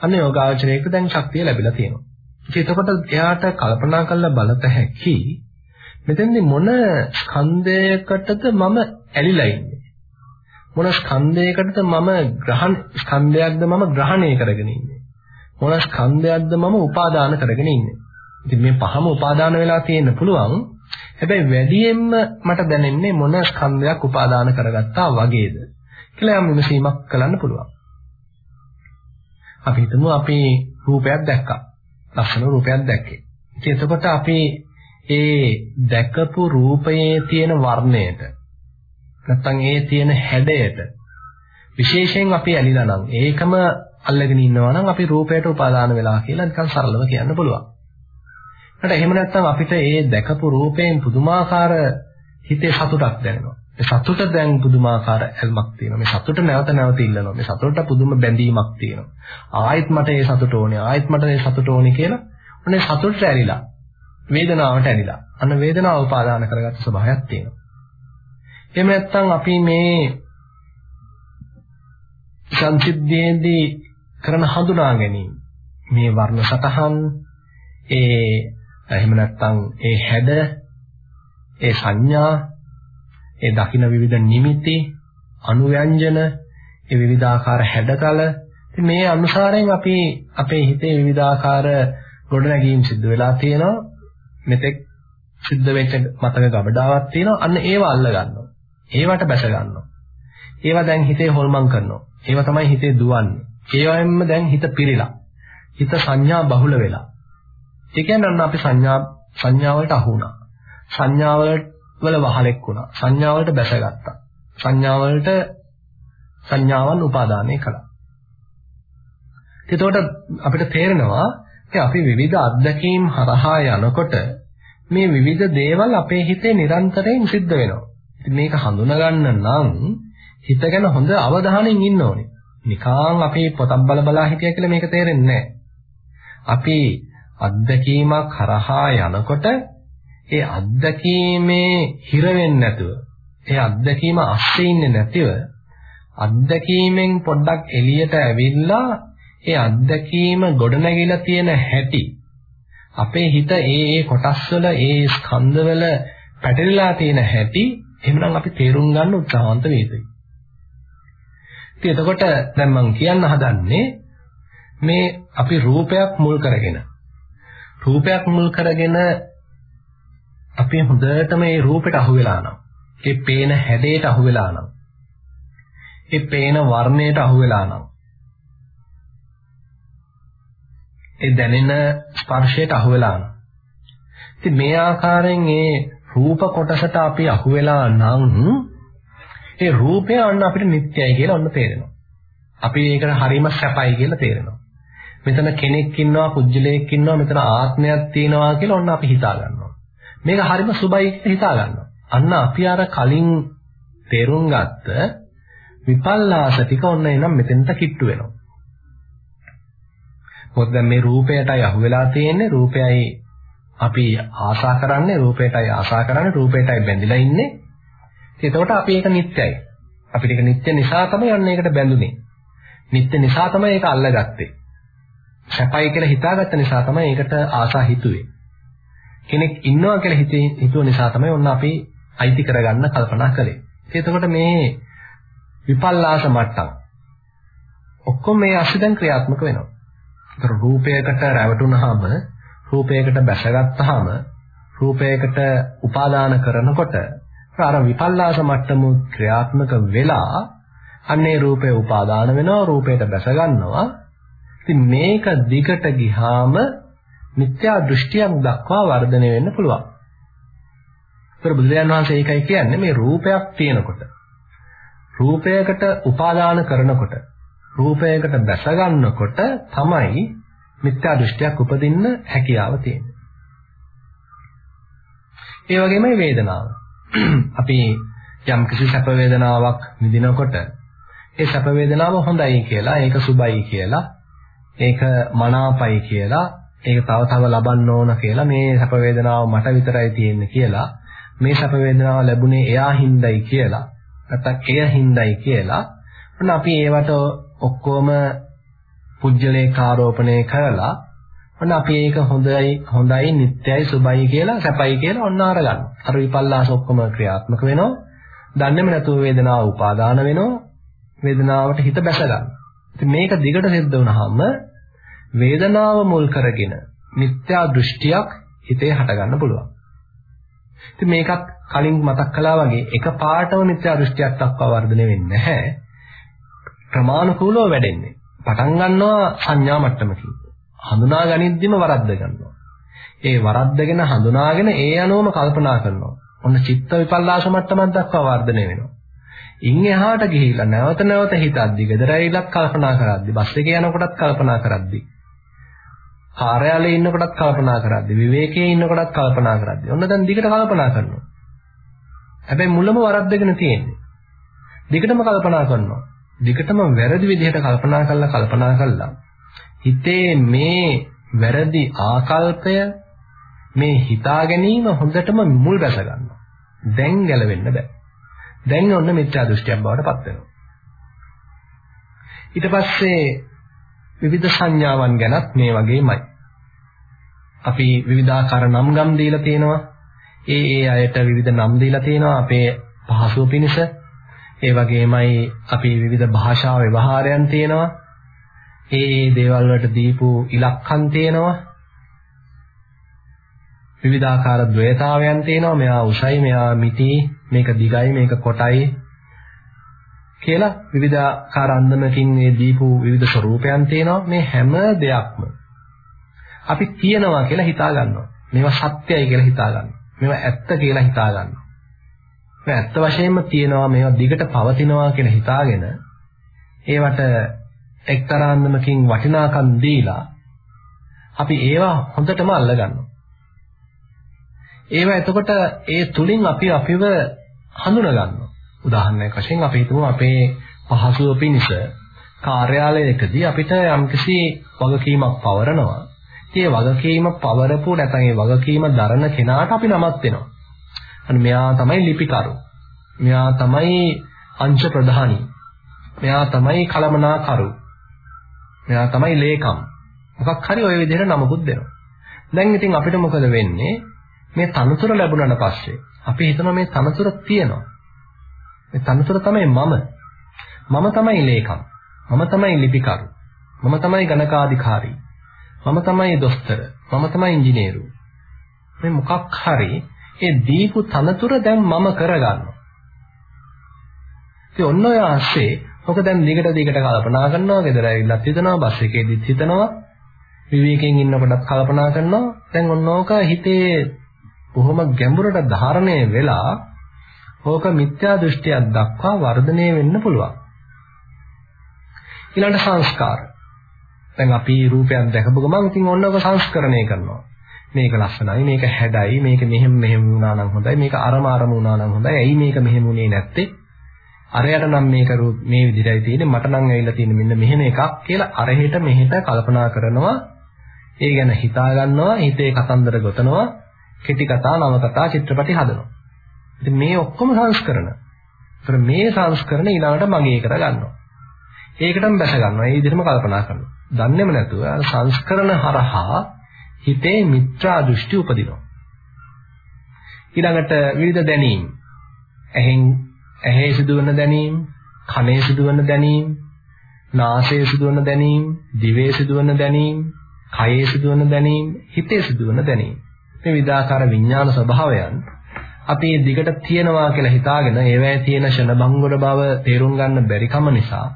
අන්න යෝගාචරයේක දැන් ශක්තිය ලැබිලා තියෙනවා. ඉතින් එතකොට එයාට කල්පනා කරලා බලත හැකි මෙතෙන්දි මොන ස්කන්ධයකටද මම ඇලිලා ඉන්නේ? මොන ස්කන්ධයකටද මම ග්‍රහණ ස්කන්ධයක්ද මම ග්‍රහණය කරගෙන ඉන්නේ? මොන ස්කන්ධයක්ද මම උපාදාන කරගෙන ඉන්නේ? ඉතින් මේ පහම උපාදාන වෙලා තියෙන්න පුළුවන්. හැබැයි වැඩියෙන්ම මට දැනෙන්නේ මොන ස්කන්ධයක් උපාදාන කරගත්තා වගේද කියලා යම් විමසීමක් කරන්න පුළුවන්. අපි හිතමු අපි රූපයක් දැක්කා. ලස්සන රූපයක් දැක්කේ. ඉතින් එතකොට අපි ඒ දැකපු රූපයේ තියෙන වර්ණයට නැත්තම් ඒ තියෙන හැඩයට විශේෂයෙන් අපි ඇලිලා නම් ඒකම අල්ලගෙන ඉන්නවා නම් අපි රූපයට උපාදාන වෙලා කියලා නිකන් සරලව කියන්න පුළුවන්. ඊට එහෙම නැත්නම් අපිට ඒ දැකපු රූපයෙන් පුදුමාකාර හිතේ සතුටක් දැනෙනවා. ඒ සතුට දැන් පුදුමාකාර ඇල්මක් තියෙනවා. මේ සතුට නැවත නැවත ඉල්ලනවා. මේ සතුටට පුදුම බැඳීමක් තියෙනවා. ආයෙත් මට ඒ සතුට ඕනේ. ආයෙත් මට ඒ සතුට ඕනේ කියලා ඔන්නේ සතුටට ඇලිලා වේදනාවට ඇලිලා. අන්න වේදනාව උපාදාන කරගත්ත ස්වභාවයක් තියෙනවා. එහෙම නැත්නම් අපි මේ සංසිද්ධියේදී කරන හඳුනා ගැනීම මේ වර්ණ සතහන් ඒ එහෙම නැත්නම් ඒ හැඩ ඒ සංඥා ඒ දකින්න විවිධ නිමිති අනුව්‍යංජන ඒ විවිධාකාර හැඩතල ඉතින් මේ අනුසාරයෙන් අපි අපේ හිතේ විවිධාකාර ගොඩනැගීම් සිද්ධ වෙලා තියෙනවා මෙතෙක් සිද්ධ වෙච්ච මතක ගබඩාවක් තියෙනවා. අන්න ඒව අල්ල ගන්නවා. ඒවට බැස ගන්නවා. ඒවා දැන් හිතේ හොල්මන් කරනවා. ඒවා තමයි හිතේ දුවන්නේ. ඒවෙන්ම දැන් හිත පිරීලා. හිත සංඥා බහුල වෙලා. ඒ කියන්නේ අන්න අපි සංඥා සංඥාවලට අහු වුණා. සංඥාවල වල වහලෙක් වුණා. සංඥාවලට බැසගත්තා. සංඥාවලට සංඥාවන් උපාදානය කළා. එතකොට අපිට තේරෙනවා අපි විවිධ අත්දැකීම් හරහා යනකොට මේ විවිධ දේවල් අපේ හිතේ නිරන්තරයෙන් සිද්ධ වෙනවා. ඉතින් මේක හඳුනා ගන්න නම් හිත ගැන හොඳ අවධානයෙන් ඉන්න ඕනේ. නිකාන් අපි පොතක් බල බලා හිටියා කියලා මේක තේරෙන්නේ නැහැ. අපි අත්දැකීමක් හරහා යනකොට ඒ අත්දැකීමේ හිර වෙන්නේ නැතුව ඒ අත්දැකීම අස්සේ ඉන්නේ නැතිව අත්දැකීමෙන් පොඩ්ඩක් එළියට ඇවිල්ලා ඒ අත්දැකීම ගොඩනැගිලා තියෙන හැටි අපේ හිත ඒ ඒ කොටස් වල ඒ ස්කන්ධ වල පැටලලා තියෙන හැටි එහෙනම් අපි තේරුම් ගන්න උත්සාහන්ත වේදයි. ඉතින් එතකොට දැන් මම කියන්න හදන්නේ මේ අපි රූපයක් මුල් කරගෙන රූපයක් මුල් කරගෙන අපි හොඳටම මේ රූපෙට අහු වෙලා නම් ඒ පේන හැඩයට අහු වෙලා නම් ඒ පේන වර්ණයට අහු වෙලා නම් ඒ දැනෙන ස්පර්ශයට අහු වෙලා නම් ඉතින් මේ ආකාරයෙන් මේ රූප කොටසට අපි අහු වෙලා නම් ඒ රූපය අන්න අපිට නිට්ටයයි කියලා ඔන්න තේරෙනවා. අපි ඒකට හරීම සැපයි කියලා තේරෙනවා. මෙතන කෙනෙක් ඉන්නවා, කුජලයක් ඉන්නවා, මෙතන ආත්මයක් තියෙනවා කියලා ඔන්න අපි හිතා ගන්නවා. මේක හරීම සුබයි කියලා හිතා ගන්නවා. අන්න අපි අර කලින් තේරුම් ගත්ත විපල්ලාස ටික ඔන්න එනම් මෙතෙන්ට කිට්ටු වෙනවා. මොකද දැන් මේ රූපයටයි අහු වෙලා තියෙන්නේ රූපයයි අපි ආශා කරන්නේ රූපයටයි ආශා කරන්නේ රූපයටයි බැඳිලා ඉන්නේ. එතකොට අපි ඒක නිත්‍යයි. අපිට ඒක නිත්‍ය නිසා තමයි අන්න ඒකට බැඳුනේ. නිත්‍ය නිසා තමයි ඒක අල්ලගත්තේ. සැපයි කියලා හිතාගත්ත නිසා තමයි ඒකට ආසා හිතුවේ. කෙනෙක් ඉන්නවා කියලා හිතේ හිතුව නිසා තමයි ඔන්න අපි අයිති කරගන්න කල්පනා කළේ. එතකොට මේ විපල්ලාස මට්ටම් ඔක්කොම මේ අස්සේ දැන් ක්‍රියාත්මක වෙනවා. ඒතර රූපයකට රැවටුනහම රූපයකට බැසගත්තාම රූපයකට උපාදාන කරනකොට අර විපල්ලාස මට්ටම ක්‍රියාත්මක වෙලා අන්නේ රූපේ උපාදාන වෙනවා රූපයට බැස ගන්නවා ඉතින් මේක දිගට ගිහාම මිත්‍යා දෘෂ්ටියක් දක්වා වර්ධනය වෙන්න පුළුවන්. ඒතර බුදුරජාණන් වහන්සේ ඒකයි කියන්නේ මේ රූපයක් තියෙනකොට. රූපයකට උපාදාන කරනකොට. රූපයකට බැස ගන්නකොට තමයි මිත්‍යා දෘෂ්ටියක් උපදින්න හැකියාව තියෙන්නේ. ඒ වගේමයි වේදනාව. අපි යම් කිසි සැප වේදනාවක් විඳිනකොට ඒ සැප වේදනාව හොඳයි කියලා, ඒක සුබයි කියලා, ඒක මනාපයි කියලා, ඒක තව තව ලබන්න ඕන කියලා මේ සැප වේදනාව මට විතරයි තියෙන්නේ කියලා, මේ සැප වේදනාව ලැබුණේ එයා හින්දායි කියලා, නැත්නම් එය හින්දායි කියලා, ඔන්න අපි ඒවට ඔක්කොම පුජ්‍යලේඛ ආරෝපණය කරලා ඔන්න අපි ඒක හොඳයි හොඳයි නිට්ටයයි සුබයි කියලා සැපයි කියලා ඔන්න අරගන්න. අර විපල්ලාස ඔක්කොම ක්‍රියාත්මක වෙනවා. දන්නේම නැතුව වේදනාව උපාදාන වෙනවා. වේදනාවට හිත බැස ගන්න. ඉතින් මේක දිගට සිද්ධ වුණාම වේදනාව මුල් කරගෙන මිත්‍යා දෘෂ්ටියක් හිතේ හටගන්න පුළුවන්. ඉතින් මේකත් කලින් මතක් කළා වගේ එක පාටම මිත්‍යා දෘෂ්ටියක් දක්වා වර්ධනය වෙන්නේ නැහැ. ප්‍රමාණිකූලව වැඩෙන්නේ. පටන් ගන්නවා සංඥා මට්ටමකින්. හඳුනා ගනිද්දිම වරද්ද ගන්නවා. ඒ වරද්දගෙන හඳුනාගෙන ඒ අනුවම කල්පනා කරනවා. ඔන්න චිත්ත විපල්ලාස මට්ටමක් දක්වා වර්ධනය වෙනවා. ඉන් එහාට ගිහිල්ලා නැවත නැවත හිතද්දි, ගෙදර ඇවිලත් කල්පනා කරද්දි, බස් එකේ යනකොටත් කල්පනා කරද්දි, කාර්යාලයේ ඉන්නකොටත් කල්පනා කරද්දි, විවේකයේ ඉන්නකොටත් කල්පනා කරද්දි. ඔන්න දැන් දිගට කල්පනා කරනවා. හැබැයි මුලම වරද්දගෙන තියෙන්නේ. දිගටම කල්පනා කරනවා. දිගටම වැරදි විදිහට කල්පනා කරලා කල්පනා කළා හිතේ මේ වැරදි ආකල්පය මේ හිතා ගැනීම හොඳටම මුල් බැස ගන්නවා. දැන් ගැලවෙන්න බෑ. දැන් ඔන්න මිත්‍යා දෘෂ්ටියක් බවට පත් වෙනවා. ඊට පස්සේ විවිධ සංඥාවන් ගැනත් මේ වගේමයි. අපි විවිධාකාර නම් ගම් දීලා තියෙනවා. ඒ ඒ අයට විවිධ නම් දීලා තියෙනවා අපේ පහසුව පිණිස. ඒ වගේමයි අපි විවිධ භාෂා ව්‍යවහාරයන් තියෙනවා. ඒ ඒ දේවල් වලට දීපු ඉලක්කම් තියෙනවා. විවිධාකාර ද්වේතාවයන් තියෙනවා. මෙයා උසයි, මෙයා මිටි, මේක දිගයි, මේක කොටයි කියලා විවිධාකාර අන්දමකින් මේ දීපු විවිධ ස්වરૂපයන් තියෙනවා. මේ හැම දෙයක්ම අපි කියනවා කියලා හිතා ගන්නවා. මේවා සත්‍යයි කියලා හිතා ගන්නවා. මේවා ඇත්ත කියලා හිතා ගන්නවා. මේ ඇත්ත වශයෙන්ම තියෙනවා මේවා දිගට පවතිනවා කියලා හිතාගෙන ඒවට එක්තරාන්දමකින් වටිනාකම් දීලා අපි ඒවා හොඳටම අල්ලගන්නවා. ඒවා එතකොට ඒ තුලින් අපි අපිව හඳුනා ගන්නවා. උදාහරණයක් වශයෙන් අපි හිතමු අපේ පහසුව පිණිස කාර්යාලයකදී අපිට යම්කිසි වගකීමක් පවරනවා. ඒ වගකීම පවරපු නැත්නම් ඒ වගකීම දරන කෙනාට අපි නමක් දෙනවා. අන්න මෙයා තමයි ලිපිකරු. මෙයා තමයි අංශ ප්‍රධානී. මෙයා තමයි කලමනාකරු. මෙයා තමයි ලේකම්. මොකක් හරි ওই විදිහට නමකුත් දෙනවා. දැන් ඉතින් අපිට මොකද වෙන්නේ? මේ තනතුර ලැබුණාට පස්සේ අපි හිතනවා මේ තනතුර තියෙනවා. මේ තනතුර තමයි මම. මම තමයි ලේකම්. මම තමයි ලිපිකරු. මම තමයි ගණකාධිකාරී. මම තමයි දොස්තර. මම තමයි ඉංජිනේරු. මේ මොකක් හරි ඒ දීපු තනතුර දැන් මම කරගන්නවා. ඉතින් ඔන්න ඔය ආස්සේ ඔක දැන් දිගට දිගට කල්පනා කරනවා, ගෙදර ඇවිල්ලත් හිතනවා, බස් එකේදීත් හිතනවා, විවේකයෙන් ඉන්නකොටත් කල්පනා කරනවා. දැන් ඔන්න ඕක හිතේ බොහොම ගැඹුරට ධාරණය වෙලා ඕක මිත්‍යා දෘෂ්ටියක් දක්වා වර්ධනය වෙන්න පුළුවන්. ඊළඟ සංස්කාර. දැන් අපි රූපයක් දැකපු ගමන් ඉතින් ඔන්න ඔක සංස්කරණය කරනවා. මේක ලස්සනයි, මේක හැඩයි, මේක මෙහෙම මෙහෙම වුණා නම් හොඳයි, මේක අරම අරම වුණා නම් හොඳයි. ඇයි මේක මෙහෙම වුණේ නැත්තේ? අරයට නම් මේක මේ විදිහටයි තියෙන්නේ, මට නම් ඇවිල්ලා තියෙන්නේ මෙන්න මෙහෙම එකක් කියලා අරහෙට මෙහෙට කල්පනා කරනවා. ඒ ගැන හිතා ගන්නවා, හිතේ කතන්දර ගොතනවා, කෙටි කතා, නව කතා, චිත්‍රපටි හදනවා. ඉතින් මේ ඔක්කොම සංස්කරණ. ඒතර මේ සංස්කරණ ඊළඟට මගේ කර ගන්නවා. ඒකටම බැස ගන්නවා. ඒ විදිහටම කල්පනා කරනවා. දන්නේම නැතුව සංස්කරණ හරහා හිතේ මිත්‍රා දෘෂ්ටි උපදිනවා. ඊළඟට විවිධ දැනීම්. ඇහෙන් ඇහි සිදුවන දැනීම්, කනේ සිදුවන දැනීම්, නාසයේ සිදුවන දැනීම්, දිවේ සිදුවන දැනීම්, කයේ සිදුවන දැනීම්, හිතේ සිදුවන දැනීම්. මේ විදාකාර විඥාන ස්වභාවයන් අපි දිගට තියෙනවා කියලා හිතාගෙන ඒවැය තියෙන ෂණභංගුර බව තේරුම් ගන්න බැරි කම නිසා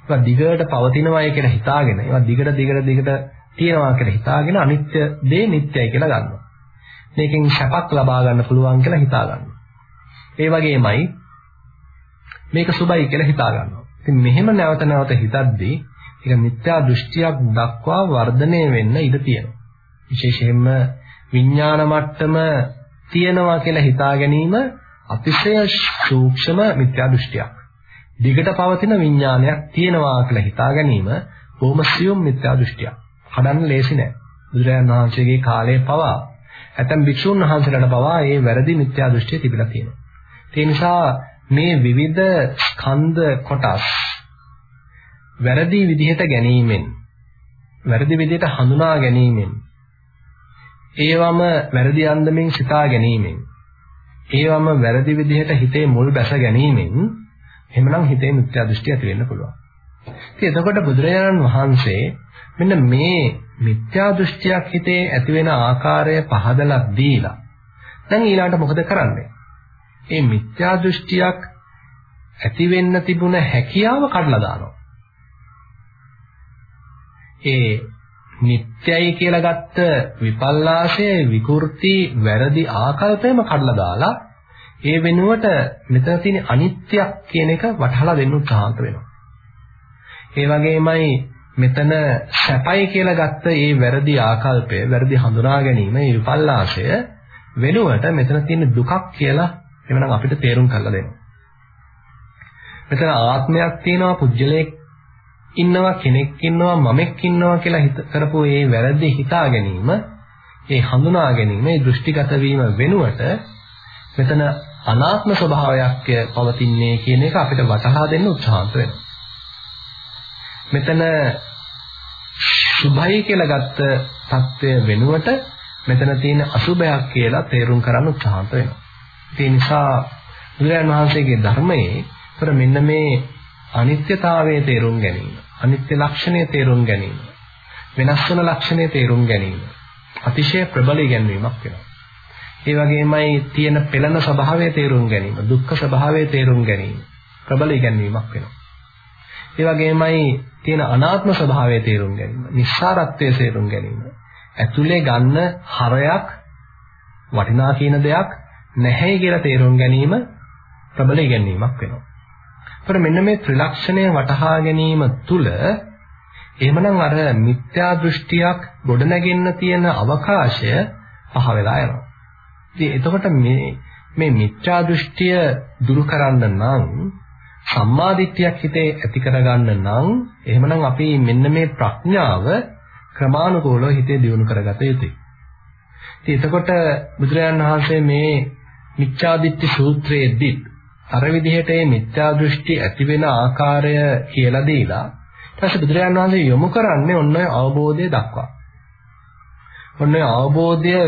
ඒවා දිගට පවතිනවායි කියලා හිතාගෙන ඒවා දිගට දිගට දිගට තියෙනවා කියලා හිතාගෙන අනිත්‍ය දේ නිට්ටයයි කියලා ගන්නවා. මේකෙන් සැපක් ලබා ගන්න පුළුවන් කියලා හිතා ගන්නවා. ඒ වගේමයි මේක සුබයි කියලා හිතා ගන්නවා. ඉතින් මෙහෙම නැවත නැවත හිතද්දී ඒක මිත්‍යා දෘෂ්ටියක් දක්වා වර්ධනය වෙන්න ඉඩ තියෙනවා. විශේෂයෙන්ම විඥාන මට්ටම තියෙනවා කියලා හිතා ගැනීම අතිශය සූක්ෂම මිත්‍යා දෘෂ්ටියක්. දිගට පවතින විඥානයක් තියෙනවා කියලා හිතා ගැනීම බොහොම සියුම් මිත්‍යා දෘෂ්ටියක්. හදන්න ලේසි නෑ. බුදුරජාණන් වහන්සේගේ කාලයේ පවා ඇතම් භික්ෂුන් වහන්සේලාට පවා මේ වැරදි මිත්‍යා දෘෂ්ටිය තිබිලා තියෙනවා. ඒ නිසා මේ විවිධ ස්කන්ධ කොටස් වැරදි විදිහට ගැනීමෙන් වැරදි විදිහට හඳුනා ගැනීමෙන් ඒවම වැරදි අන්දමින් සිතා ගැනීමෙන් ඒවම වැරදි විදිහට හිතේ මුල් බැස ගැනීමෙන් එහෙමනම් හිතේ මිත්‍යා දෘෂ්ටි ඇති වෙන්න පුළුවන්. ඉතින් එතකොට බුදුරජාණන් වහන්සේ මෙන්න මේ මිත්‍යා දෘෂ්ටියක් හිතේ ඇති වෙන ආකාරය පහදලා දීලා දැන් ඊළඟට මොකද කරන්නේ? මේ මිත්‍යා දෘෂ්ටියක් ඇති වෙන්න තිබුණ හැකියාව කඩලා දානවා. ඒ නිත්‍යයි කියලා ගත්ත විපල්ලාශයේ විකෘති වැරදි ආකල්පයම කඩලා දාලා ඒ වෙනුවට මෙතන තියෙන අනිත්‍යයක් කියන එක වටහලා දෙන්න උත්සාහන්ත වෙනවා. ඒ වගේමයි මෙතන සැපයි කියලා ගත්ත ඒ වැරදි ආකල්පය, වැරදි හඳුනා ගැනීම, ඒ විපල්ලාශය වෙනුවට මෙතන තියෙන දුකක් කියලා එවනම් අපිට තේරුම් කරලා දෙනවා. මෙතන ආත්මයක් තියෙනවා, පුජ්‍යලයක් ඉන්නවා, කෙනෙක් ඉන්නවා, මමෙක් ඉන්නවා කියලා හිත කරපු ඒ වැරදි හිතා ගැනීම, ඒ හඳුනා ගැනීම, ඒ දෘෂ්ටිගත වීම වෙනුවට මෙතන අනාත්ම ස්වභාවයක් පවතින්නේ කියන එක අපිට වටහා දෙන්න උත්සාහන්ත වෙනවා. මෙතන සුභයි කියලා ගත්ත தත්වය වෙනුවට මෙතන තියෙන අසුභයක් කියලා තේරුම් කරන්න උත්සාහන්ත වෙනවා. ඒ නිසා බුදුරජාණන් වහන්සේගේ ධර්මයේ තර මෙන්න මේ අනිත්‍යතාවයේ තේරුම් ගැනීම, අනිත්‍ය ලක්ෂණය තේරුම් ගැනීම, වෙනස් වෙන ලක්ෂණය තේරුම් ගැනීම අතිශය ප්‍රබල ඉගැන්වීමක් වෙනවා. ඒ වගේමයි තියෙන පෙළෙන ස්වභාවය තේරුම් ගැනීම, දුක්ඛ ස්වභාවය තේරුම් ගැනීම ප්‍රබල ඉගැන්වීමක් වෙනවා. ඒ වගේමයි තියෙන අනාත්ම ස්වභාවය තේරුම් ගැනීම, නිස්සාරත්වය තේරුම් ගැනීම. ඇතුලේ ගන්න හරයක් වටිනා කියන දෙයක් නැහැ කියලා තේරුම් ගැනීම ප්‍රබල ඉගැන්වීමක් වෙනවා. ඒතර මෙන්න මේ ත්‍රිලක්ෂණය වටහා ගැනීම තුල එහෙමනම් අර මිත්‍යා දෘෂ්ටියක් ගොඩනගෙන්න තියෙන අවකාශය පහ වෙලා යනවා. ඉතින් එතකොට මේ මේ මිත්‍යා දෘෂ්ටිය දුරු කරන්න නම් සම්මාදිට්ඨියක් හිතේ ඇති කරගන්න නම් එහෙමනම් අපි මෙන්න මේ ප්‍රඥාව ක්‍රමානුකූලව හිතේ දියුණු කරගත යුතුයි. ඉතින් එතකොට බුදුරජාණන් වහන්සේ මේ මිච්ඡාදිට්ඨි සූත්‍රයේදී අර විදිහට මේ මිත්‍යා දෘෂ්ටි ඇති වෙන ආකාරය කියලා දීලා ඊට පස්සේ බුදුරජාණන් වහන්සේ යොමු කරන්නේ ඔන්න ඔය අවබෝධය දක්වා. ඔන්න ඔය අවබෝධය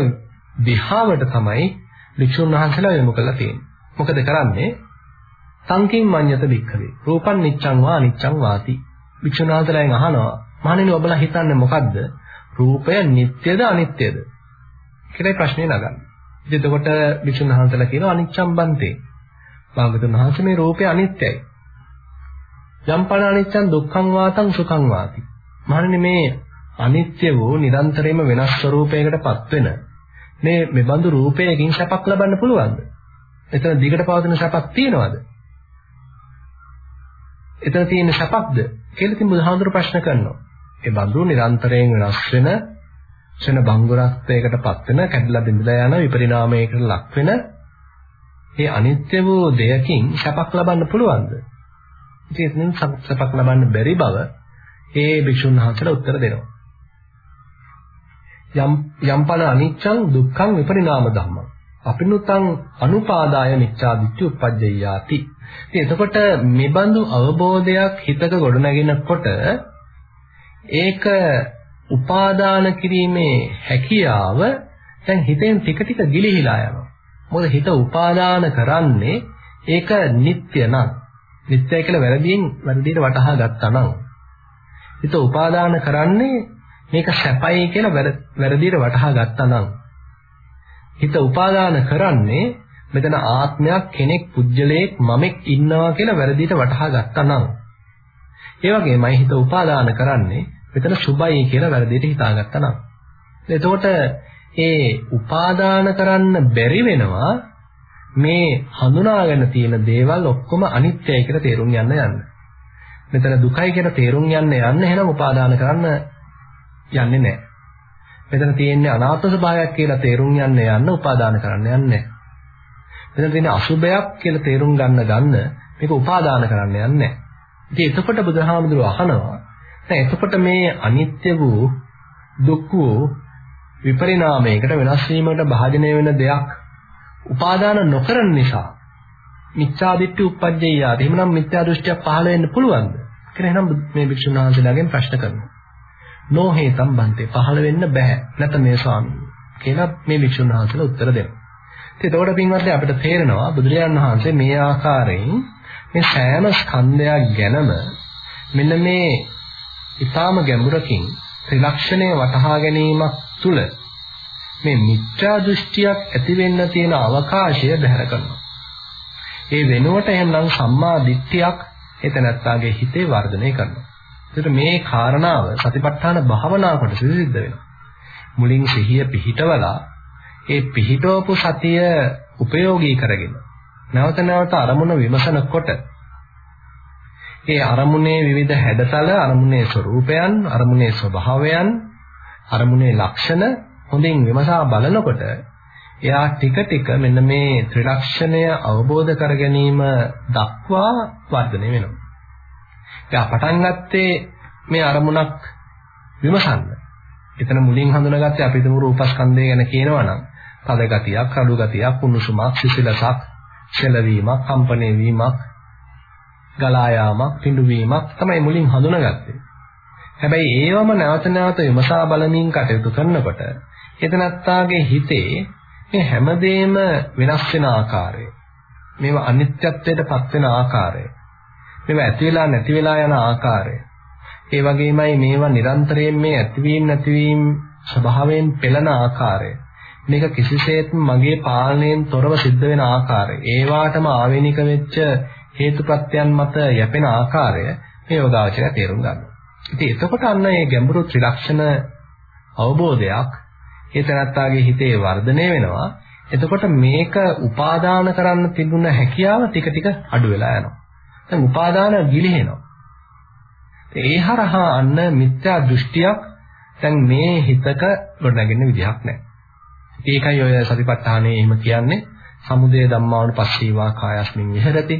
දිහාවට තමයි වික්ෂුන් වහන්සේලා යොමු කරලා තියෙන්නේ. මොකද කරන්නේ? සංකින් මඤ්ඤත වික්ඛවේ. රූපං නිච්ඡං වා අනිච්ඡං වාති. වික්ෂුන් වහන්සේලාගෙන් අහනවා මහණෙනි ඔබලා හිතන්නේ මොකද්ද? රූපය නිට්ටයද අනිත්‍යද? කියලා ප්‍රශ්නේ නගන්නේ. ඉතින් එතකොට වික්ෂුන් වහන්සේලා කියනවා අනිච්ඡං බන්තේ. භාගතුන් වහන්සේ මේ රූපය අනිත්‍යයි. යම්පණ අනිච්චං දුක්ඛං වාතං සුඛං වාති. මහණෙනි මේ අනිත්‍ය වූ නිරන්තරයෙන්ම වෙනස් ස්වરૂපයකටපත් වෙන මේ මෙබඳු රූපයකින් සැපක් ලබන්න පුළුවන්ද? එතන දිගට පවතින සැපක් තියනවද? එතන තියෙන සැපක්ද කියලා ඉතින් බුදුහාමුදුරු ප්‍රශ්න කරනවා. ඒ බඳු නිරන්තරයෙන් වෙනස් වෙන ක්ෂණ භංගුරත්වයකටපත් වෙන කැඩලා බිඳලා යන විපරිණාමයකට ලක් වෙන ඒ අනිත්‍ය වූ දෙයකින් සැපක් ලබන්න පුළුවන්ද? ඉතින් සැපක් ලබන්න බැරි බව ඒ භික්ෂුන් වහන්සේලා උත්තර දෙනවා. යම් යම්පන අනිච්චං දුක්ඛං විපරිණාම ධම්මං. අපිනුතං අනුපාදාය මිච්ඡාදිච්ච උපජ්ජයාති. ඉතින් එතකොට මෙබඳු අවබෝධයක් හිතක ගොඩනගෙනකොට ඒක උපාදාන කිරීමේ හැකියාව දැන් හිතෙන් ටික ටික ගිලිහිලා යනවා. මොකද හිත උපාදාන කරන්නේ ඒක නিত্য නම්. නিত্য කියලා වැරදියෙන් වැරදියට වටහා ගත්තා නම්. හිත උපාදාන කරන්නේ මේක සැපයි කියලා වැරදියට වටහා ගත්තා නම්. හිත උපාදාන කරන්නේ මෙතන ආත්මයක් කෙනෙක් පුජ්‍යලයක් මමෙක් ඉන්නවා කියලා වැරදියට වටහා ගත්තා නම්. ඒ වගේමයි හිත උපාදාන කරන්නේ මෙතන සුභයි කියලා වැරදියට හිතාගත්තා නම්. එතකොට ඒ උපාදාන කරන්න බැරි වෙනවා මේ හඳුනාගෙන තියෙන දේවල් ඔක්කොම අනිත්‍යයි කියලා තේරුම් යන්න යන්න. මෙතන දුකයි කියලා තේරුම් යන්න යන්න එහෙනම් උපාදාන කරන්න යන්නේ නැහැ. මෙතන තියෙන්නේ අනාත්ම ස්වභාවයක් කියලා තේරුම් යන්න යන්න උපාදාන කරන්න යන්නේ නැහැ. මෙතන තියෙන අසුභයක් කියලා තේරුම් ගන්න ගන්න මේක උපාදාන කරන්න යන්නේ නැහැ. ඉතින් එතකොට බුදුහාමුදුරුවෝ අහනවා දැන් එතකොට මේ අනිත්‍ය වූ දුක් වූ විපරිණාමයකට වෙනස් වීමකට භාජනය වෙන දෙයක් උපාදාන නොකරන නිසා මිච්ඡාදිට්ඨි උප්පජ්ජේයාද එහෙමනම් මිත්‍යා දෘෂ්ටියක් පහළ වෙන්න පුළුවන්ද කියලා එහෙනම් මේ භික්ෂුන් වහන්සේලාගෙන් ප්‍රශ්න කරනවා නොහේතම් බන්තේ පහළ වෙන්න බෑ නැත මේ ස්වාමීන් කියලා මේ භික්ෂුන් වහන්සේලා උත්තර දෙනවා ඉතින් එතකොට පින්වත්නි අපිට තේරෙනවා බුදුරජාණන් වහන්සේ මේ ආකාරයෙන් මේ සෑම ස්කන්ධයක් ගැනම මෙන්න මේ ඊටාම ගැඹුරකින් ත්‍රිලක්ෂණය වටහා ගැනීමක් තුළ මේ මිත්‍යා දෘෂ්ටියක් ඇති වෙන්න තියෙන අවකාශය බැහැර කරනවා. ඒ වෙනුවට එහෙනම් සම්මා දිට්ඨියක් එතනත්තාගේ හිතේ වර්ධනය කරනවා. ඒකට මේ කාරණාව සතිපට්ඨාන භාවනා කොට සිද්ධ වෙනවා. මුලින් සිහිය පිහිටවලා ඒ පිහිටවපු සතිය උපයෝගී කරගෙන නැවත නැවත අරමුණ විමසනකොට ඒ අරමුණේ විවිධ හැඩතල අරමුණේ ස්වરૂපයන් අරමුණේ ස්වභාවයන් අරමුණේ ලක්ෂණ හොඳින් විමසා බලනකොට එයා ටික ටික මෙන්න මේ ත්‍රිලක්ෂණය අවබෝධ කර ගැනීම දක්වා වර්ධනය වෙනවා. එයා පටන් ගත්තේ මේ අරමුණක් විමසන්න. එතන මුලින් හඳුනාගත්තේ අපි තුමු රූපස්කන්ධය ගැන කියනවා නම් තද ගතියක්, රළු ගතියක්, කුණුසුමක්, සිසිලසක්, සෙලවීමක්, කම්පණය වීමක්, ගලා යාමක්, පිඬුවීමක් තමයි මුලින් හඳුනාගත්තේ. හැබැයි ඒවම නැවත නැවත විමසා බලමින් කටයුතු කරනකොට එතනත්තාගේ හිතේ මේ හැමදේම වෙනස් වෙන ආකාරය මේවා අනිත්‍යත්වයට පත් වෙන ආකාරය මේවා ඇති වෙලා නැති වෙලා යන ආකාරය ඒ වගේමයි මේවා නිරන්තරයෙන් මේ ඇතිවීම නැතිවීම ස්වභාවයෙන් පෙළෙන ආකාරය මේක කිසිසේත්ම මගේ පාලනයෙන් තොරව සිද්ධ වෙන ආකාරය ඒවාටම ආවේනික වෙච්ච හේතුප්‍රත්‍යයන් මත යැපෙන ආකාරය මේ යෝගාවචරය තේරුම් ගන්නවා ඉතින් එතකොට අන්න මේ ගැඹුරු ත්‍රිලක්ෂණ අවබෝධයක් ඒ තනත්තාගේ හිතේ වර්ධනය වෙනවා. එතකොට මේක උපාදාන කරන්න තිබුණ හැකියාව ටික ටික අඩු වෙලා යනවා. දැන් උපාදාන ගිලිහෙනවා. ඒ හරහා අන්න මිත්‍යා දෘෂ්ටියක් දැන් මේ හිතක ගොඩනගෙන විදිහක් නැහැ. ඒකයි ඔය සතිපට්ඨානයේ එහෙම කියන්නේ සමුදය ධම්මානුපස්සීවා කායස්මින් විහෙරති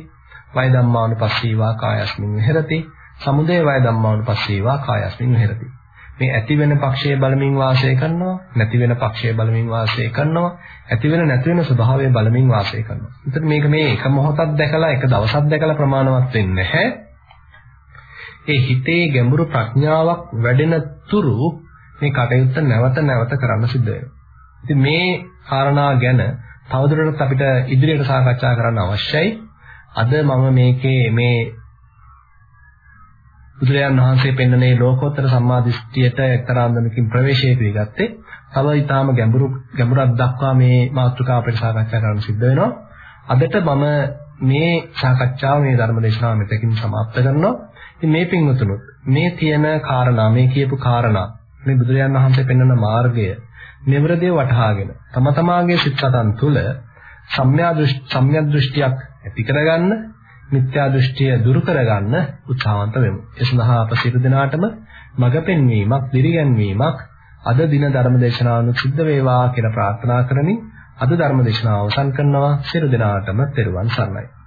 වය ධම්මානුපස්සීවා කායස්මින් විහෙරති සමුදය වය ධම්මානුපස්සීවා කායස්මින් විහෙරති. මේ ඇති වෙන පක්ෂයේ බලමින් වාසය කරනවා නැති වෙන පක්ෂයේ බලමින් වාසය කරනවා ඇති වෙන නැති වෙන ස්වභාවය බලමින් වාසය කරනවා. එතකොට මේක මේ එක මොහොතක් දැකලා එක දවසක් දැකලා ප්‍රමාණවත් වෙන්නේ නැහැ. ඒ හිතේ ගැඹුරු ප්‍රඥාවක් වැඩෙන තුරු මේ කටයුත්ත නැවත නැවත කරන්න සිද්ධ වෙනවා. ඉතින් මේ කාරණා ගැන තවදුරටත් අපිට ඉදිරියට සාකච්ඡා කරන්න අවශ්‍යයි. අද මම මේකේ මේ බුදුරජාන් වහන්සේ පෙන්වන මේ ලෝකෝත්තර සම්මා දිට්ඨියට එක්තරා අන්දමකින් ප්‍රවේශය පිළිගත්තේ. තව ඊටාම ගැඹුරු ගැඹුරක් දක්වා මේ මාතෘකාව අපිට සාකච්ඡා කරන්න සිද්ධ වෙනවා. අදට මම මේ සාකච්ඡාව මේ ධර්ම දේශනාව මෙතකින් સમાප්ත කරනවා. ඉතින් මේ පින්වතුනුත් මේ තියෙන කාරණා මේ කියපු කාරණා මේ බුදුරජාන් වහන්සේ පෙන්වන මාර්ගය මෙවරදී වටහාගෙන තම තමාගේ සිත් සතන් තුළ සම්‍යක් දෘෂ්ටියක් ඇති කරගන්න මිත්‍යා දෘෂ්ටිය දුරු කරගන්න උත්සාහවන්ත වෙමු. ඒ සඳහා අප සියලු දෙනාටම මඟ පෙන්වීමක්, දිරිගැන්වීමක් අද දින ධර්ම දේශනාවනු සිද්ධ වේවා කියලා ප්‍රාර්ථනා කරමින් අද ධර්ම දේශනාව අවසන් කරනවා. සියලු දෙනාටම තෙරුවන් සරණයි.